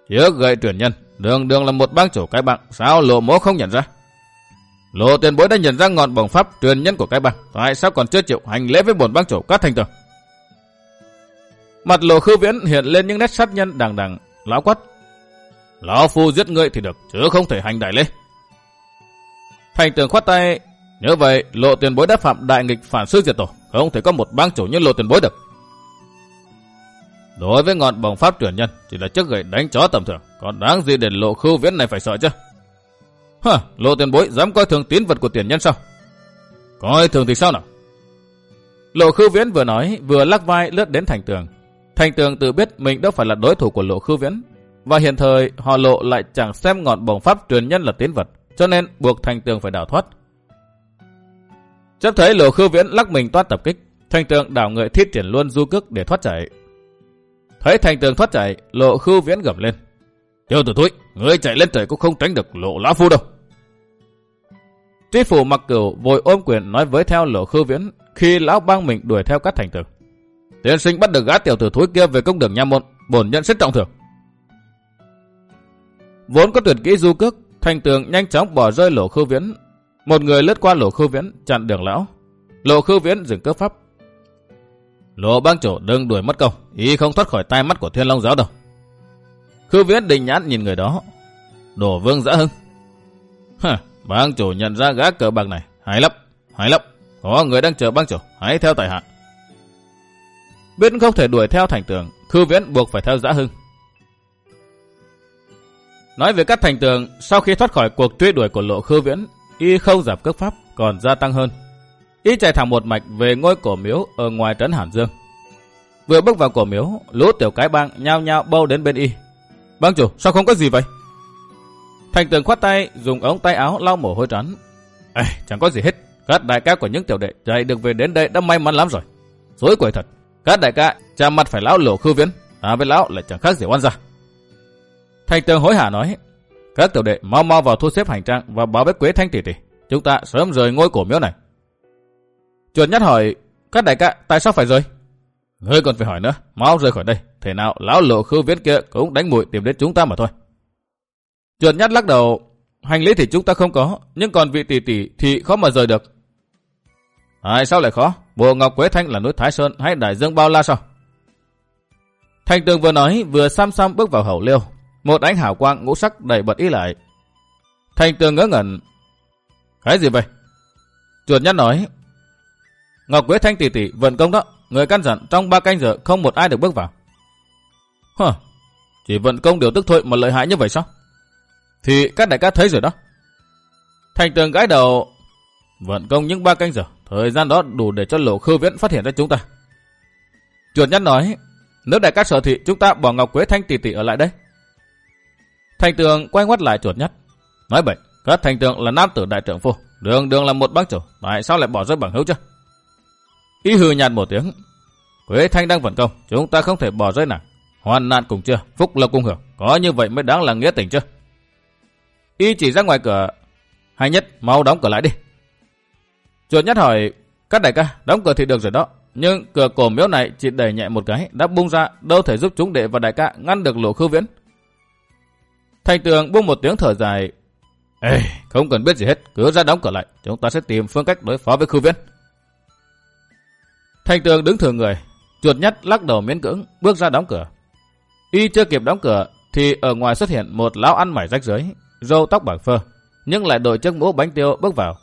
Trước gậy truyền nhân, đường đường là một bang chủ cái bang, sao lộ mố không nhận ra? Lộ tiền bối đã nhận ra ngọn bổng pháp truyền nhân của cái bang, tại sao còn chưa chịu hành lễ với bổn bang chủ các thành tường? Mặt lộ khư viễn hiện lên những nét sát nhân đằng đằng, lão quát. Lão phu giết ngươi thì được, chứ không thể hành đại lễ. Thành tường khoát tay, như vậy lộ tiền bối đã phạm đại nghịch phản sư diệt tổ, không thể có một bang chủ như lộ tiền bối được. Đối với ngọn bồng pháp truyền nhân, chỉ là chiếc gậy đánh chó tầm thường, còn đáng gì để lộ khư viễn này phải sợ chứ? Hả, lộ tiền bối dám coi thường tín vật của tiền nhân sao? Coi thường thì sao nào? Lộ khư viễn vừa nói, vừa lắc vai lướt đến thành tường. Thành tường tự biết mình đâu phải là đối thủ của lộ khư viễn. Và hiện thời họ lộ lại chẳng xem ngọn bồng pháp truyền nhân là tín vật, cho nên buộc thành tường phải đào thoát. Chấp thấy lỗ khư viễn lắc mình toát tập kích, thành tường đảo người thiết triển luôn du cước để thoát chạy. Thấy thành tường thoát chạy, lộ khư viễn gầm lên. Tiêu tử thúi, ngươi chạy lên trời cũng không tránh được lộ lão phu đâu. Tri phủ mặc cửu vội ôm quyền nói với theo lộ khư viễn khi lão bang mình đuổi theo các thành tường. Tiên sinh bắt được gã tiểu tử thúi kia về công đường nha môn, bổn nhận xét trọng thưởng. Vốn có tuyệt kỹ du cước, thành tường nhanh chóng bỏ rơi lộ khư viễn. Một người lướt qua lộ khư viễn, chặn đường lão. Lộ khư viễn dừng cướp pháp. Lộ bang chủ đừng đuổi mất công, ý không thoát khỏi tai mắt của thiên long giáo đâu. Khư viễn đình nhãn nhìn người đó. Đổ vương dã hưng. Hả, bang chủ nhận ra gã cờ bạc này. Hay lắm, hay lắm. Có người đang chờ bang chủ, hãy theo tại hạ. Biết không thể đuổi theo thành tường, khư viễn buộc phải theo dã hưng. Nói về các thành tường, sau khi thoát khỏi cuộc truy đuổi của lộ khư viễn, y không giảm cước pháp, còn gia tăng hơn. Y chạy thẳng một mạch về ngôi cổ miếu ở ngoài trấn Hàn Dương. Vừa bước vào cổ miếu, lũ tiểu cái bang nhao nhao bâu đến bên y. Bang chủ, sao không có gì vậy? Thành tường khoát tay, dùng ống tay áo lau mồ hôi trắng. Ê, chẳng có gì hết. Các đại ca của những tiểu đệ chạy được về đến đây đã may mắn lắm rồi. Dối quậy thật. Các đại ca cha mặt phải lão lộ khư viễn. À với lão lại chẳng khác gì oan ra. Thành tường hối hả nói. Các tiểu đệ mau mau vào thu xếp hành trang và báo với Quế Thanh tỷ tỷ. Chúng ta sớm rời ngôi cổ miếu này. Chuột nhát hỏi, các đại ca tại sao phải rời? Ngươi còn phải hỏi nữa, mau rời khỏi đây. Thế nào lão lộ khư viết kia cũng đánh mũi tìm đến chúng ta mà thôi. Chuột nhát lắc đầu, hành lý thì chúng ta không có, nhưng còn vị tỷ tỷ thì khó mà rời được. Tại sao lại khó? Bộ Ngọc Quế Thanh là núi Thái Sơn hay Đại Dương Bao La sao? thành tường vừa nói vừa xăm xăm bước vào hậu liêu. Một ánh hào quang ngũ sắc đầy bật ý lại. Thanh tường ngỡ ngẩn. Cái gì vậy? Chuột nhắt nói. Ngọc Quế Thanh tỷ tỷ vận công đó. Người căn dặn trong ba canh giờ không một ai được bước vào. Hờ, Chỉ vận công điều tức thôi mà lợi hại như vậy sao? Thì các đại ca thấy rồi đó. Thành tường gái đầu vận công những ba canh giờ. Thời gian đó đủ để cho lộ khư viễn phát hiện ra chúng ta. Chuột nhắt nói, nếu đại ca sợ thì chúng ta bỏ Ngọc Quế Thanh tỷ tỷ ở lại đây. Thành tường quay ngoắt lại chuột nhất Nói vậy, các thành tường là nam tử đại trưởng phu. Đường đường là một bác chủ. Tại sao lại bỏ rơi bằng hữu chứ? Ý hừ nhạt một tiếng. Quế Thanh đang vận công. Chúng ta không thể bỏ rơi nàng. Hoàn nạn cùng chưa, phúc lộc cùng hưởng. Có như vậy mới đáng là nghĩa tình chứ. Y chỉ ra ngoài cửa. Hay nhất, mau đóng cửa lại đi. Chuột nhất hỏi, các đại ca, đóng cửa thì được rồi đó. Nhưng cửa cổ miếu này chỉ đẩy nhẹ một cái, đã bung ra, đâu thể giúp chúng đệ và đại ca ngăn được lộ khư viễn. Thành tường buông một tiếng thở dài. Ê, không cần biết gì hết, cứ ra đóng cửa lại, chúng ta sẽ tìm phương cách đối phó với khư viễn. Thành tường đứng thừa người, chuột nhất lắc đầu miễn cưỡng, bước ra đóng cửa. Y chưa kịp đóng cửa, thì ở ngoài xuất hiện một lão ăn mải rách rưới, râu tóc bạc phơ, nhưng lại đội chiếc mũ bánh tiêu bước vào.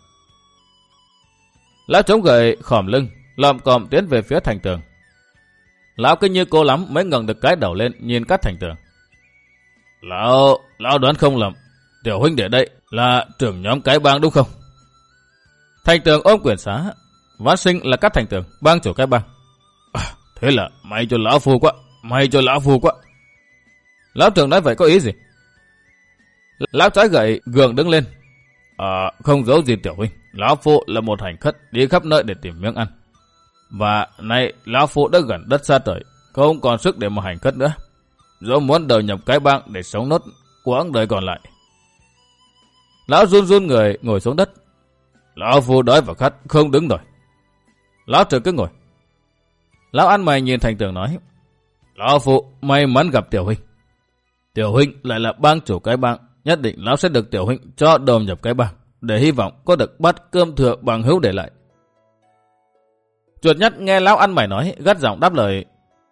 Lão chống gậy khòm lưng, lòm còm tiến về phía thành tường. Lão kinh như cô lắm mới ngẩng được cái đầu lên nhìn các thành tường. Lão, lão đoán không lầm, tiểu huynh để đây là trưởng nhóm cái bang đúng không? Thành tường ôm quyền xá, vãn sinh là các thành tường, bang chủ cái bang. À, thế là may cho lão phu quá, may cho lão phu quá. Lão trưởng nói vậy có ý gì? Lão trái gậy gượng đứng lên. À, không giấu gì tiểu huynh. Lão Phụ là một hành khất đi khắp nơi để tìm miếng ăn. Và nay Lão Phụ đã gần đất xa trời, không còn sức để mà hành khất nữa. Dẫu muốn đầu nhập cái bang để sống nốt quãng đời còn lại. Lão run run người ngồi xuống đất. Lão Phụ đói và khát không đứng nổi. Lão trực cứ ngồi. Lão ăn mày nhìn thành tường nói. Lão Phụ may mắn gặp Tiểu Huynh. Tiểu Huynh lại là bang chủ cái bang. Nhất định Lão sẽ được Tiểu Huynh cho đầu nhập cái bang để hy vọng có được bát cơm thừa bằng hữu để lại. Chuột nhất nghe lão ăn mày nói, gắt giọng đáp lời,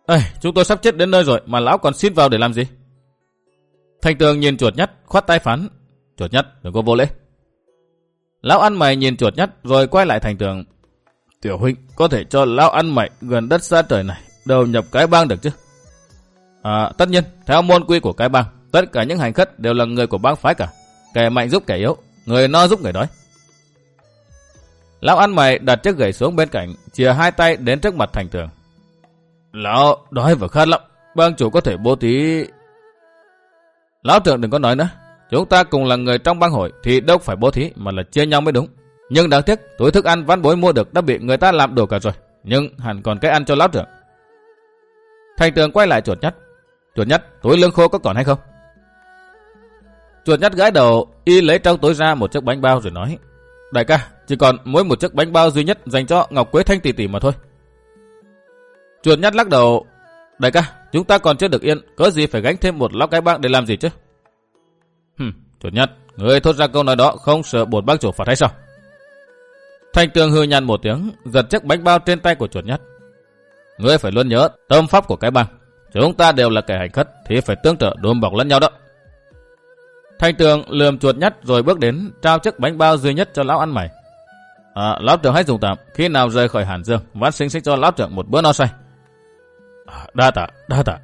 Ê, chúng tôi sắp chết đến nơi rồi mà lão còn xin vào để làm gì? Thành tường nhìn chuột nhất, khoát tay phán, chuột nhất, đừng có vô lễ. Lão ăn mày nhìn chuột nhất rồi quay lại thành tường. Tiểu huynh có thể cho lão ăn mày gần đất xa trời này đầu nhập cái bang được chứ? À, tất nhiên, theo môn quy của cái bang, tất cả những hành khất đều là người của bang phái cả. Kẻ mạnh giúp kẻ yếu, người no giúp người đói. Lão ăn mày đặt chiếc gậy xuống bên cạnh, chìa hai tay đến trước mặt thành tường. Lão đói và khát lắm, bang chủ có thể bố thí Lão trưởng đừng có nói nữa, chúng ta cùng là người trong bang hội thì đâu phải bố thí mà là chia nhau mới đúng. Nhưng đáng tiếc, túi thức ăn văn bối mua được đã bị người ta làm đổ cả rồi, nhưng hẳn còn cái ăn cho lão trưởng. Thành tường quay lại chuột nhất. Chuột nhất, túi lương khô có còn hay không? Chuột nhắt gái đầu, y lấy trong túi ra một chiếc bánh bao rồi nói. Đại ca, chỉ còn mỗi một chiếc bánh bao duy nhất dành cho Ngọc Quế Thanh tỷ tỷ mà thôi. Chuột nhắt lắc đầu. Đại ca, chúng ta còn chưa được yên, có gì phải gánh thêm một lão cái băng để làm gì chứ? Hừm, chuột nhắt, người thốt ra câu nói đó không sợ bột bác chủ phạt hay sao? Thanh tường hư nhăn một tiếng, giật chiếc bánh bao trên tay của chuột nhắt. Ngươi phải luôn nhớ tâm pháp của cái băng. Chúng ta đều là kẻ hành khất thì phải tương trợ đùm bọc lẫn nhau đó. Thanh tường lườm chuột nhắt rồi bước đến trao chiếc bánh bao duy nhất cho lão ăn mày. À, lão trưởng hãy dùng tạm, khi nào rời khỏi Hàn Dương, vãn sinh sẽ cho lão trưởng một bữa no say. Đa tạ, đa tạ.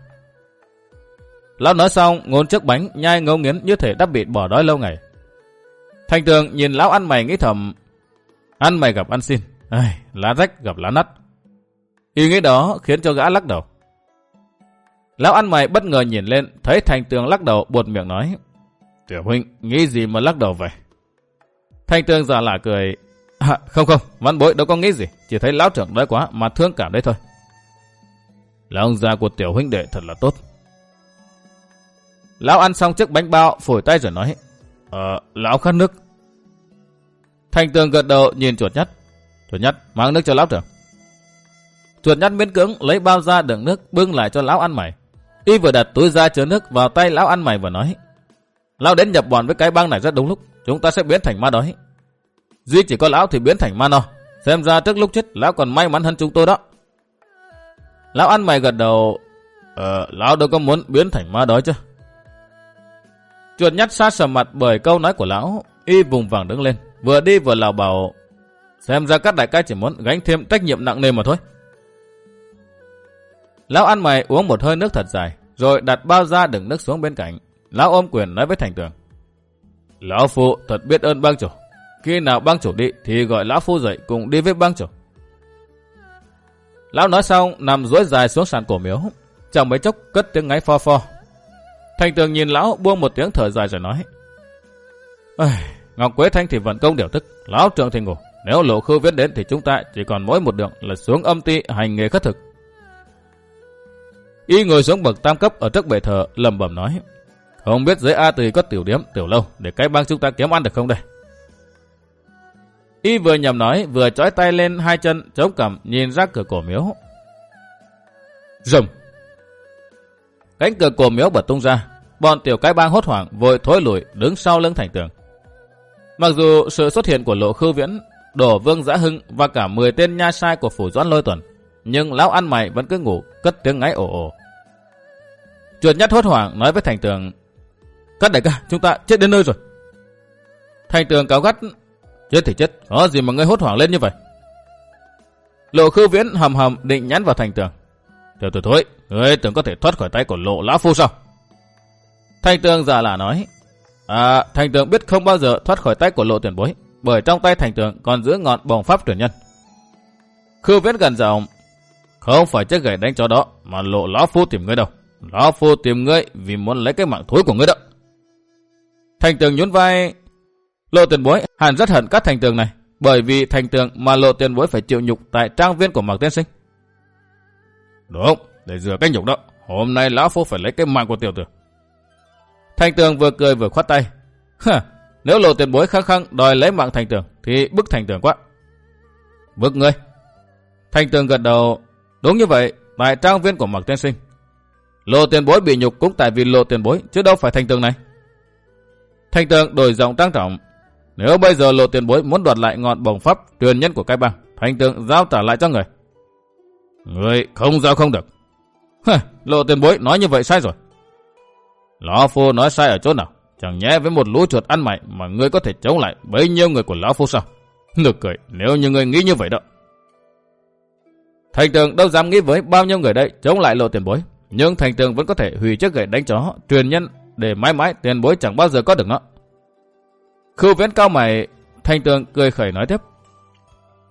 Lão nói xong, ngôn chiếc bánh nhai ngấu nghiến như thể đã bị bỏ đói lâu ngày. Thanh tường nhìn lão ăn mày nghĩ thầm, ăn mày gặp ăn xin, Ai, lá rách gặp lá nắt. Ý nghĩ đó khiến cho gã lắc đầu. Lão ăn mày bất ngờ nhìn lên, thấy thành tường lắc đầu buột miệng nói, Tiểu huynh, nghĩ gì mà lắc đầu vậy? Thanh tường giả lạ cười. À, không không, văn bối đâu có nghĩ gì. Chỉ thấy lão trưởng đói quá mà thương cảm đấy thôi. Lão già của tiểu huynh đệ thật là tốt. Lão ăn xong chiếc bánh bao, phổi tay rồi nói. Ờ, lão khát nước. thành tường gật đầu nhìn chuột nhất. Chuột nhất, mang nước cho lão trưởng. Chuột nhất miễn cưỡng lấy bao ra đựng nước bưng lại cho lão ăn mày. Y vừa đặt túi ra chứa nước vào tay lão ăn mày vừa nói. Lão đến nhập bọn với cái băng này rất đúng lúc. Chúng ta sẽ biến thành ma đói. Duy chỉ có lão thì biến thành ma no. Xem ra trước lúc chết lão còn may mắn hơn chúng tôi đó. Lão ăn mày gật đầu. Ờ, lão đâu có muốn biến thành ma đói chứ. Chuột nhắt sát sầm mặt bởi câu nói của lão. Y vùng vàng đứng lên. Vừa đi vừa lào bảo. Xem ra các đại ca chỉ muốn gánh thêm trách nhiệm nặng nề mà thôi. Lão ăn mày uống một hơi nước thật dài. Rồi đặt bao da đựng nước xuống bên cạnh. Lão ôm quyền nói với thành tường. Lão phụ thật biết ơn bang chủ. Khi nào bang chủ đi thì gọi Lão Phu dậy cùng đi với bang chủ. Lão nói xong nằm duỗi dài xuống sàn cổ miếu. Chẳng mấy chốc cất tiếng ngáy pho pho. Thành tường nhìn lão buông một tiếng thở dài rồi nói. Ngọc Quế Thanh thì vận công điều tức. Lão trưởng thì ngủ. Nếu lộ khư viết đến thì chúng ta chỉ còn mỗi một đường là xuống âm ti hành nghề khất thực. Y ngồi xuống bậc tam cấp ở trước bệ thờ lầm bẩm nói. Không biết dưới A Tỳ có tiểu điếm, tiểu lâu để cái bang chúng ta kiếm ăn được không đây? Y vừa nhầm nói vừa chói tay lên hai chân chống cằm nhìn ra cửa cổ miếu. Rầm. Cánh cửa cổ miếu bật tung ra. Bọn tiểu cái bang hốt hoảng vội thối lùi đứng sau lưng thành tường. Mặc dù sự xuất hiện của lộ khư viễn, đổ vương giã hưng và cả 10 tên nha sai của phủ doãn lôi tuần, nhưng lão ăn mày vẫn cứ ngủ, cất tiếng ngáy ồ ồ. Chuột nhắt hốt hoảng nói với thành tường, cất đại ca, chúng ta chết đến nơi rồi. Thành tường cáo gắt, chết thì chết, có gì mà ngươi hốt hoảng lên như vậy? Lộ khư viễn hầm hầm định nhắn vào thành tường. Tiểu tử thối, ngươi tưởng có thể thoát khỏi tay của lộ lão phu sao? Thành tường giả lả nói, À, thành tường biết không bao giờ thoát khỏi tay của lộ tiền bối, bởi trong tay thành tường còn giữ ngọn bồng pháp truyền nhân. Khư viễn gần giọng, không phải chiếc gậy đánh chó đó, mà lộ lão phu tìm ngươi đâu. Lão phu tìm ngươi vì muốn lấy cái mạng thối của ngươi đó. Thành tường nhún vai, lộ tiền bối hẳn rất hận các thành tường này, bởi vì thành tường mà lộ tiền bối phải chịu nhục tại trang viên của Mạc Tiên Sinh. Đúng, để rửa cái nhục đó, hôm nay lão phu phải lấy cái mạng của tiểu tử. Thành tường vừa cười vừa khoát tay. Hả, nếu lộ tiền bối khăng khăng đòi lấy mạng thành tường thì bức thành tường quá. Bức ngươi. Thành tường gật đầu. Đúng như vậy, tại trang viên của Mạc Tiên Sinh. Lộ tiền bối bị nhục cũng tại vì lộ tiền bối, chứ đâu phải thành tường này. Thành tường đổi giọng trang trọng. Nếu bây giờ lộ tiền bối muốn đoạt lại ngọn bồng pháp truyền nhân của cái băng, thành tượng giao trả lại cho người. Người không giao không được. Hả, lộ tiền bối nói như vậy sai rồi. Lão Phu nói sai ở chỗ nào? Chẳng nhẽ với một lũ chuột ăn mày mà ngươi có thể chống lại bấy nhiêu người của Lão Phu sao? được cười nếu như ngươi nghĩ như vậy đó. Thành tường đâu dám nghĩ với bao nhiêu người đây chống lại lộ tiền bối. Nhưng thành tường vẫn có thể hủy chiếc gậy đánh chó truyền nhân để mãi mãi tiền bối chẳng bao giờ có được nó. Khưu viễn cao mày, thành tường cười khẩy nói tiếp.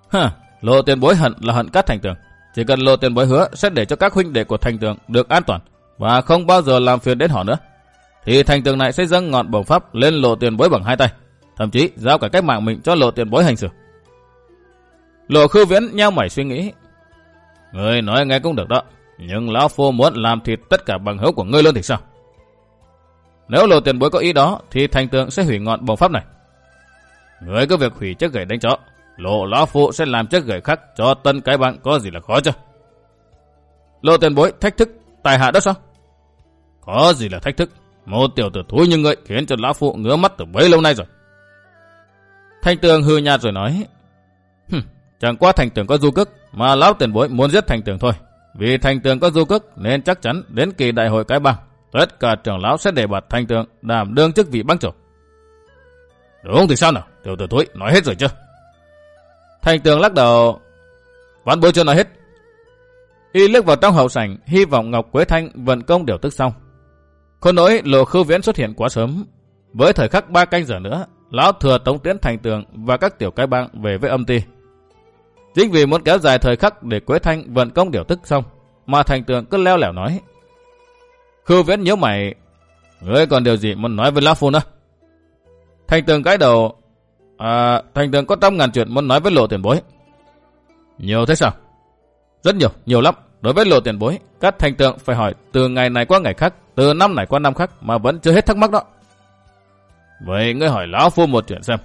Hả, lộ tiền bối hận là hận cắt thành tường. Chỉ cần lộ tiền bối hứa sẽ để cho các huynh đệ của thành tường được an toàn và không bao giờ làm phiền đến họ nữa thì thành tường này sẽ dâng ngọn bổng pháp lên lộ tiền bối bằng hai tay, thậm chí giao cả cách mạng mình cho lộ tiền bối hành xử. Lộ khư viễn nhau mày suy nghĩ, người nói nghe cũng được đó, nhưng lão phu muốn làm thịt tất cả bằng hữu của ngươi luôn thì sao? Nếu lộ tiền bối có ý đó, thì thành tường sẽ hủy ngọn bổng pháp này. Người có việc hủy chiếc gậy đánh chó, lộ lão phụ sẽ làm chiếc gậy khác cho tân cái bạn có gì là khó chứ? Lộ tiền bối thách thức tài hạ đó sao? Có gì là thách thức? Một tiểu tử thúi như ngươi khiến cho lão phụ ngứa mắt từ bấy lâu nay rồi. Thanh tường hư nhạt rồi nói. Hừm, chẳng qua thành tường có du cức mà lão tiền bối muốn giết thành tường thôi. Vì thành tường có du cức nên chắc chắn đến kỳ đại hội cái bang. Tất cả trưởng lão sẽ đề bạt thành tường đảm đương chức vị băng trưởng Đúng thì sao nào? Tiểu tử thối nói hết rồi chưa? Thành tường lắc đầu. Ván bối chưa nói hết. Y lướt vào trong hậu sảnh, hy vọng Ngọc Quế Thanh vận công điều tức xong. Khôn nỗi lộ khư viễn xuất hiện quá sớm. Với thời khắc ba canh giờ nữa, lão thừa tống tiến thành tường và các tiểu cái bang về với âm ty. Chính vì muốn kéo dài thời khắc để Quế Thanh vận công điều tức xong, mà thành tường cứ leo lẻo nói. Khư viễn nhớ mày, ngươi còn điều gì muốn nói với lão phu nữa? Thành tường cái đầu, à, thành tường có trăm ngàn chuyện muốn nói với lộ tiền bối. Nhiều thế sao? Rất nhiều, nhiều lắm. Đối với lộ tiền bối, các thành tượng phải hỏi từ ngày này qua ngày khác, từ năm này qua năm khác mà vẫn chưa hết thắc mắc đó. Vậy ngươi hỏi lão phu một chuyện xem.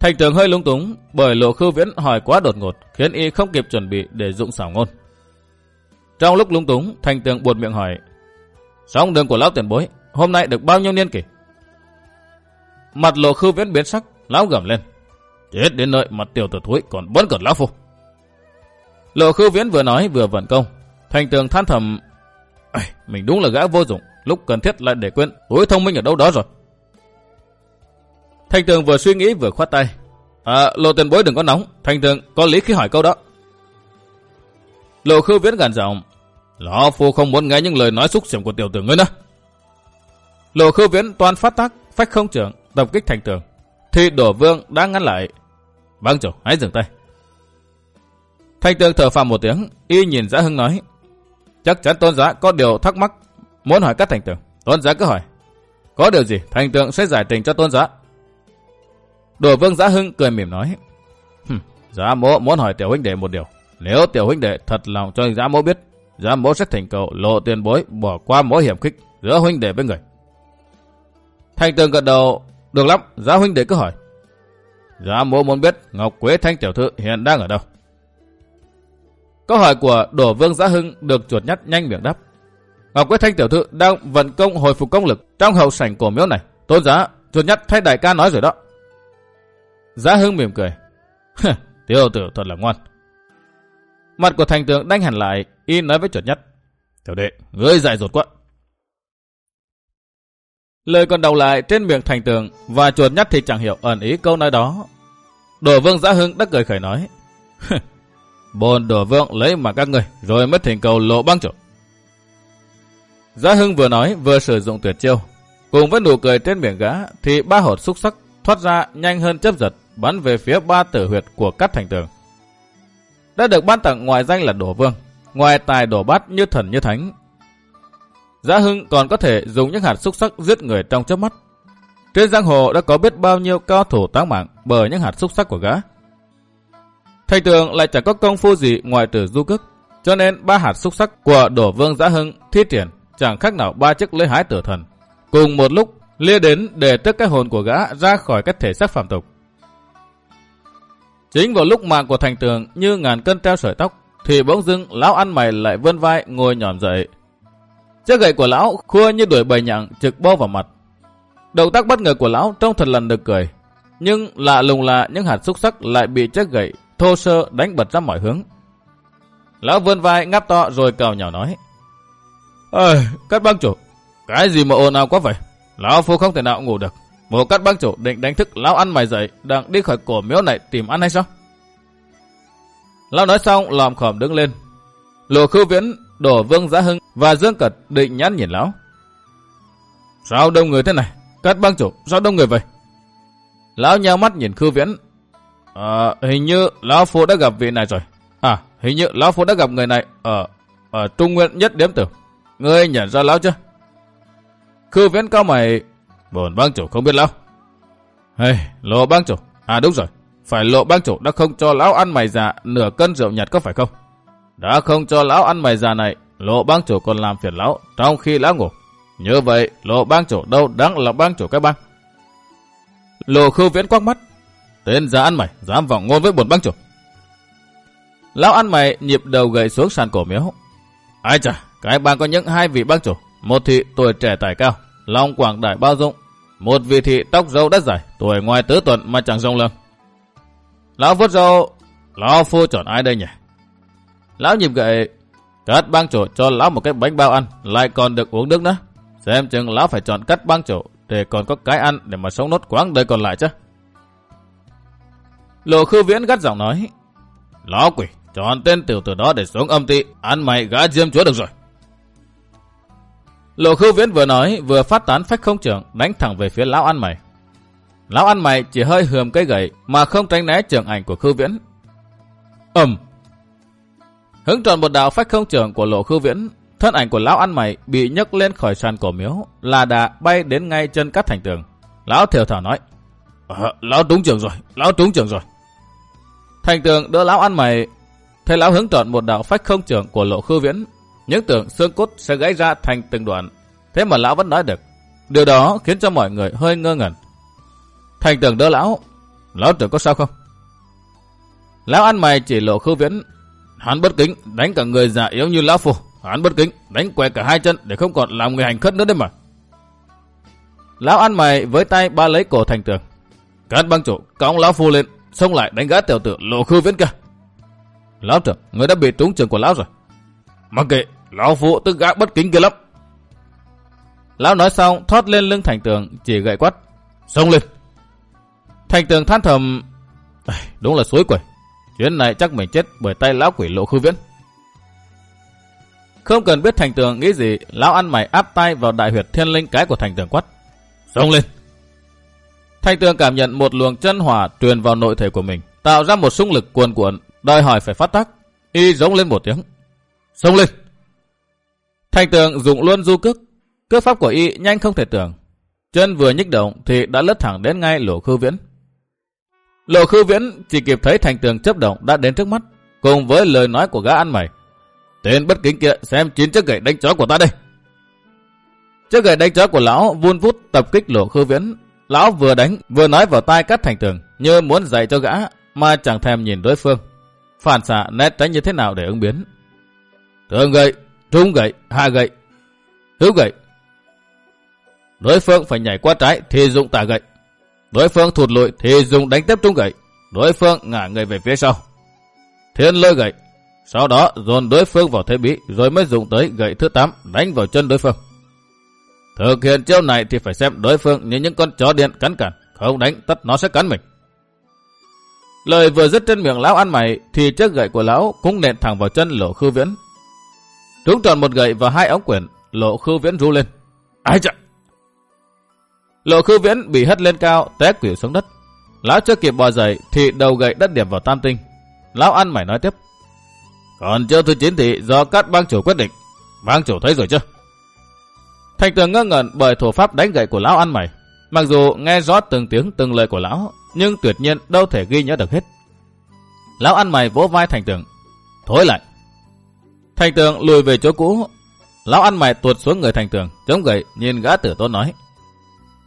Thành tường hơi lung túng bởi lộ khư viễn hỏi quá đột ngột khiến y không kịp chuẩn bị để dụng xảo ngôn. Trong lúc lung túng, thành tường buột miệng hỏi Sóng đường của lão tiền bối, hôm nay được bao nhiêu niên kỷ? Mặt lộ khư viễn biến sắc, lão gầm lên. Chết đến nơi mặt tiểu tử thúi còn vẫn còn lão phu. Lộ khư viễn vừa nói vừa vận công. Thành tường than thầm. Mình đúng là gã vô dụng. Lúc cần thiết lại để quên túi thông minh ở đâu đó rồi. Thành tường vừa suy nghĩ vừa khoát tay. À, lộ tiền bối đừng có nóng. Thành tường có lý khi hỏi câu đó. Lộ khư viễn gàn giọng. Lão phu không muốn nghe những lời nói xúc xỉm của tiểu tử ngươi nữa. Lộ khư viễn toàn phát tác, phách không trưởng, tập kích thành tường. Thì đổ vương đã ngăn lại. Vâng chủ, hãy dừng tay. Thanh tường thở phào một tiếng, y nhìn giã Hưng nói. Chắc chắn tôn giá có điều thắc mắc, muốn hỏi các thành tường. Tôn giá cứ hỏi. Có điều gì, thành tường sẽ giải trình cho tôn giá. đổ vương giã Hưng cười mỉm nói. Giá mỗ muốn hỏi tiểu huynh đệ một điều. Nếu tiểu huynh đệ thật lòng cho giá mỗ biết, giá mỗ sẽ thành cầu lộ tiền bối bỏ qua mỗi hiểm khích giữa huynh đệ với người. Thành tường gật đầu, được lắm, giá huynh đệ cứ hỏi. Giá mô muốn biết Ngọc Quế Thanh Tiểu Thư hiện đang ở đâu. Câu hỏi của Đổ Vương Giá Hưng được chuột nhắt nhanh miệng đáp. Ngọc Quế Thanh Tiểu Thư đang vận công hồi phục công lực trong hậu sảnh cổ miếu này. Tôn giá, chuột nhắt thay đại ca nói rồi đó. Giá Hưng mỉm cười. Tiểu tử thật là ngoan. Mặt của thành tướng đanh hẳn lại, y nói với chuột nhắt. Tiểu đệ, ngươi dại dột quá. Lời còn đầu lại trên miệng thành tường và chuột nhắt thì chẳng hiểu ẩn ý câu nói đó. Đổ vương giã hưng đã cười khởi nói. Bồn đổ vương lấy mà các người rồi mất thành cầu lộ băng chỗ. Giã hưng vừa nói vừa sử dụng tuyệt chiêu. Cùng với nụ cười trên miệng gã thì ba hột xúc sắc thoát ra nhanh hơn chấp giật bắn về phía ba tử huyệt của cắt thành tường. Đã được ban tặng ngoài danh là đổ vương, ngoài tài đổ bát như thần như thánh, Giá Hưng còn có thể dùng những hạt xúc sắc giết người trong chớp mắt. Trên giang hồ đã có biết bao nhiêu cao thủ táng mạng bởi những hạt xúc sắc của gã. Thầy tường lại chẳng có công phu gì ngoài trừ du cức, cho nên ba hạt xúc sắc của đổ vương Giá Hưng thi triển chẳng khác nào ba chiếc lưỡi hái tử thần. Cùng một lúc lia đến để tước cái hồn của gã ra khỏi cái thể xác phạm tục. Chính vào lúc mạng của thành tường như ngàn cân treo sợi tóc, thì bỗng dưng lão ăn mày lại vươn vai ngồi nhòm dậy, Chiếc gậy của lão khua như đuổi bầy nhặng trực bo vào mặt. Động tác bất ngờ của lão trông thật lần được cười. Nhưng lạ lùng là những hạt xúc sắc lại bị chiếc gậy thô sơ đánh bật ra mọi hướng. Lão vươn vai ngáp to rồi cào nhào nói. Ơi, cắt băng chủ, cái gì mà ồn ào quá vậy? Lão phu không thể nào ngủ được. Một cắt băng chủ định đánh thức lão ăn mày dậy đang đi khỏi cổ miếu này tìm ăn hay sao? Lão nói xong lòm khòm đứng lên. Lộ khư viễn đổ vương giá hưng và Dương Cật định nhãn nhìn lão. Sao đông người thế này? Cát băng chủ, sao đông người vậy? Lão nhau mắt nhìn Khư Viễn. À, hình như Lão Phu đã gặp vị này rồi. À, hình như Lão Phu đã gặp người này ở ở Trung Nguyên nhất điếm tử. Ngươi nhận ra Lão chưa? Khư Viễn cao mày. Bồn băng chủ không biết Lão. Hey, lộ băng chủ. À đúng rồi. Phải lộ băng chủ đã không cho Lão ăn mày già nửa cân rượu nhạt có phải không? Đã không cho Lão ăn mày già này lộ bang chủ còn làm phiền lão trong khi lão ngủ. Như vậy, lộ bang chủ đâu đáng là bang chủ cái bang. Lộ khưu viễn quắc mắt. Tên già ăn mày, dám vọng ngôn với bổn bang chủ. Lão ăn mày nhịp đầu gậy xuống sàn cổ miếu. Ai chà, cái bang có những hai vị bang chủ. Một thị tuổi trẻ tài cao, long quảng đại bao dung. Một vị thị tóc râu đất dài, tuổi ngoài tứ tuần mà chẳng rong lưng. Lão vuốt râu, lão phu chọn ai đây nhỉ? Lão nhịp gậy, Cắt băng chủ cho lão một cái bánh bao ăn, lại còn được uống nước nữa. Xem chừng lão phải chọn cắt băng chủ để còn có cái ăn để mà sống nốt quãng đời còn lại chứ. Lộ khư viễn gắt giọng nói. Lão quỷ, chọn tên tiểu tử đó để xuống âm tị, ăn mày gã diêm chúa được rồi. Lộ khư viễn vừa nói vừa phát tán phách không trưởng đánh thẳng về phía lão ăn mày. Lão ăn mày chỉ hơi hườm cây gậy mà không tránh né trường ảnh của khư viễn. Ẩm! Hứng tròn một đạo phách không trưởng của lộ khư viễn, thân ảnh của lão ăn mày bị nhấc lên khỏi sàn cổ miếu, là đã bay đến ngay chân cắt thành tường. Lão thiểu thảo nói, à, lão trúng trường rồi, lão trúng trường rồi. Thành tường đỡ lão ăn mày, thấy lão hướng tròn một đạo phách không trưởng của lộ khư viễn, những tưởng xương cốt sẽ gãy ra thành từng đoạn, thế mà lão vẫn nói được. Điều đó khiến cho mọi người hơi ngơ ngẩn. Thành tường đỡ lão, lão trưởng có sao không? Lão ăn mày chỉ lộ khư viễn Hắn bất kính, đánh cả người già yếu như lão phù Hắn bất kính, đánh què cả hai chân để không còn làm người hành khất nữa đấy mà. Lão ăn mày với tay ba lấy cổ thành tường. Cát băng chủ, cõng lão phu lên, xông lại đánh gã tiểu tử lộ khư viễn kia. Lão trưởng, người đã bị trúng trường của lão rồi. Mặc kệ, lão phu tức gã bất kính kia lắm. Lão nói xong, thoát lên lưng thành tường, chỉ gậy quát. Xông lên. Thành tường than thầm, đúng là suối quẩy, Chuyến này chắc mình chết bởi tay lão quỷ lộ khư viễn. Không cần biết thành tường nghĩ gì, lão ăn mày áp tay vào đại huyệt thiên linh cái của thành tường quát. Xông lên! Thành tường cảm nhận một luồng chân hỏa truyền vào nội thể của mình, tạo ra một xung lực cuồn cuộn, đòi hỏi phải phát tác. Y giống lên một tiếng. Xông lên! Thành tường dùng luôn du cước. Cước pháp của Y nhanh không thể tưởng. Chân vừa nhích động thì đã lướt thẳng đến ngay lỗ khư viễn. Lộ khư viễn chỉ kịp thấy thành tường chấp động đã đến trước mắt, cùng với lời nói của gã ăn mày. Tên bất kính kia xem chín chiếc gậy đánh chó của ta đây. Chiếc gậy đánh chó của lão vun vút tập kích lộ khư viễn. Lão vừa đánh vừa nói vào tai cắt thành tường. như muốn dạy cho gã mà chẳng thèm nhìn đối phương. Phản xạ nét tránh như thế nào để ứng biến. Thường gậy, trung gậy, hạ gậy, hữu gậy. Đối phương phải nhảy qua trái thì dụng tả gậy. Đối phương thụt lùi thì dùng đánh tiếp trung gậy. Đối phương ngả người về phía sau. Thiên lôi gậy. Sau đó dồn đối phương vào thế bí rồi mới dùng tới gậy thứ 8 đánh vào chân đối phương. Thực hiện chiêu này thì phải xem đối phương như những con chó điện cắn cản. Không đánh tất nó sẽ cắn mình. Lời vừa dứt trên miệng lão ăn mày thì chiếc gậy của lão cũng nện thẳng vào chân lộ khư viễn. Trúng tròn một gậy và hai ống quyển, lộ khư viễn ru lên. Ai chà! Lộ khư viễn bị hất lên cao, té quỷu xuống đất. Lão chưa kịp bò dậy thì đầu gậy đất điểm vào tam tinh. Lão ăn mày nói tiếp. Còn chưa thứ chín thì do các bang chủ quyết định. Bang chủ thấy rồi chưa? Thành tường ngơ ngẩn bởi thủ pháp đánh gậy của lão ăn mày. Mặc dù nghe rõ từng tiếng từng lời của lão, nhưng tuyệt nhiên đâu thể ghi nhớ được hết. Lão ăn mày vỗ vai thành tường. Thối lại. Thành tường lùi về chỗ cũ. Lão ăn mày tuột xuống người thành tường, chống gậy nhìn gã tử tôn nói.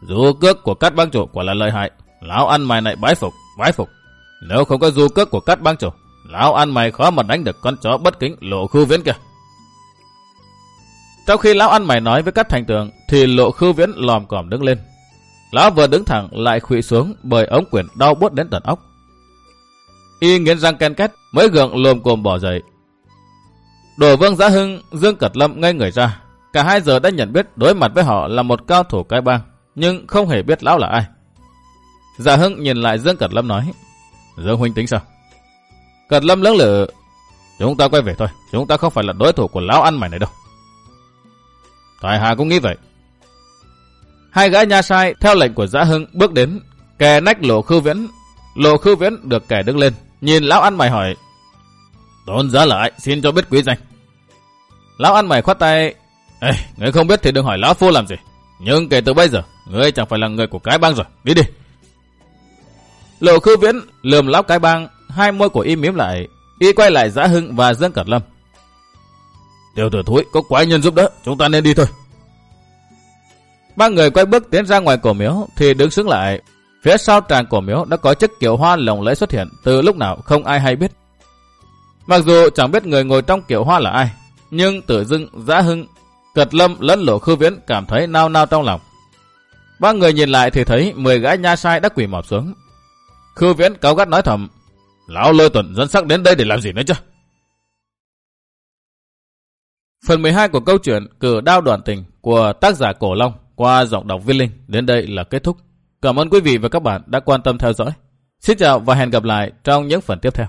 Dù cước của các bang chủ quả là lợi hại, lão ăn mày này bái phục, bái phục. Nếu không có du cước của các bang chủ, lão ăn mày khó mà đánh được con chó bất kính lộ khu viễn kìa Trong khi lão ăn mày nói với các thành tường, thì lộ khư viễn lòm còm đứng lên. Lão vừa đứng thẳng lại khụy xuống bởi ống quyển đau bút đến tận óc. Y nghiến răng ken két mới gượng lồm cồm bỏ dậy. Đồ vương giã hưng, Dương Cật Lâm ngay người ra. Cả hai giờ đã nhận biết đối mặt với họ là một cao thủ cái bang, nhưng không hề biết lão là ai. Dạ Hưng nhìn lại Dương Cật Lâm nói, Dương Huynh tính sao? Cật Lâm lưỡng lự, chúng ta quay về thôi, chúng ta không phải là đối thủ của lão ăn mày này đâu. Thoại Hà cũng nghĩ vậy. Hai gã nha sai theo lệnh của dạ Hưng bước đến, kè nách lộ khư viễn. Lộ khư viễn được kẻ đứng lên, nhìn lão ăn mày hỏi. Tôn giá lại. Xin cho biết quý danh. Lão ăn mày khoát tay. Ê, người không biết thì đừng hỏi lão phu làm gì. Nhưng kể từ bây giờ, ngươi chẳng phải là người của cái bang rồi. Đi đi. Lộ khư viễn lườm lóc cái bang, hai môi của y miếm lại. Y quay lại Giã Hưng và Dương Cẩn Lâm. Tiểu tử thúi, có quái nhân giúp đỡ, chúng ta nên đi thôi. Ba người quay bước tiến ra ngoài cổ miếu thì đứng xứng lại. Phía sau tràng cổ miếu đã có chiếc kiệu hoa lồng lẫy xuất hiện từ lúc nào không ai hay biết. Mặc dù chẳng biết người ngồi trong kiệu hoa là ai, nhưng Tử dưng giã hưng, cật lâm lẫn lộ khư viễn cảm thấy nao nao trong lòng. Ba người nhìn lại thì thấy 10 gái nha sai đã quỳ mọp xuống. Khư viễn cáo gắt nói thầm, Lão lôi tuần dẫn sắc đến đây để làm gì nữa chứ? Phần 12 của câu chuyện Cử đao đoàn tình của tác giả Cổ Long qua giọng đọc Viên Linh đến đây là kết thúc. Cảm ơn quý vị và các bạn đã quan tâm theo dõi. Xin chào và hẹn gặp lại trong những phần tiếp theo.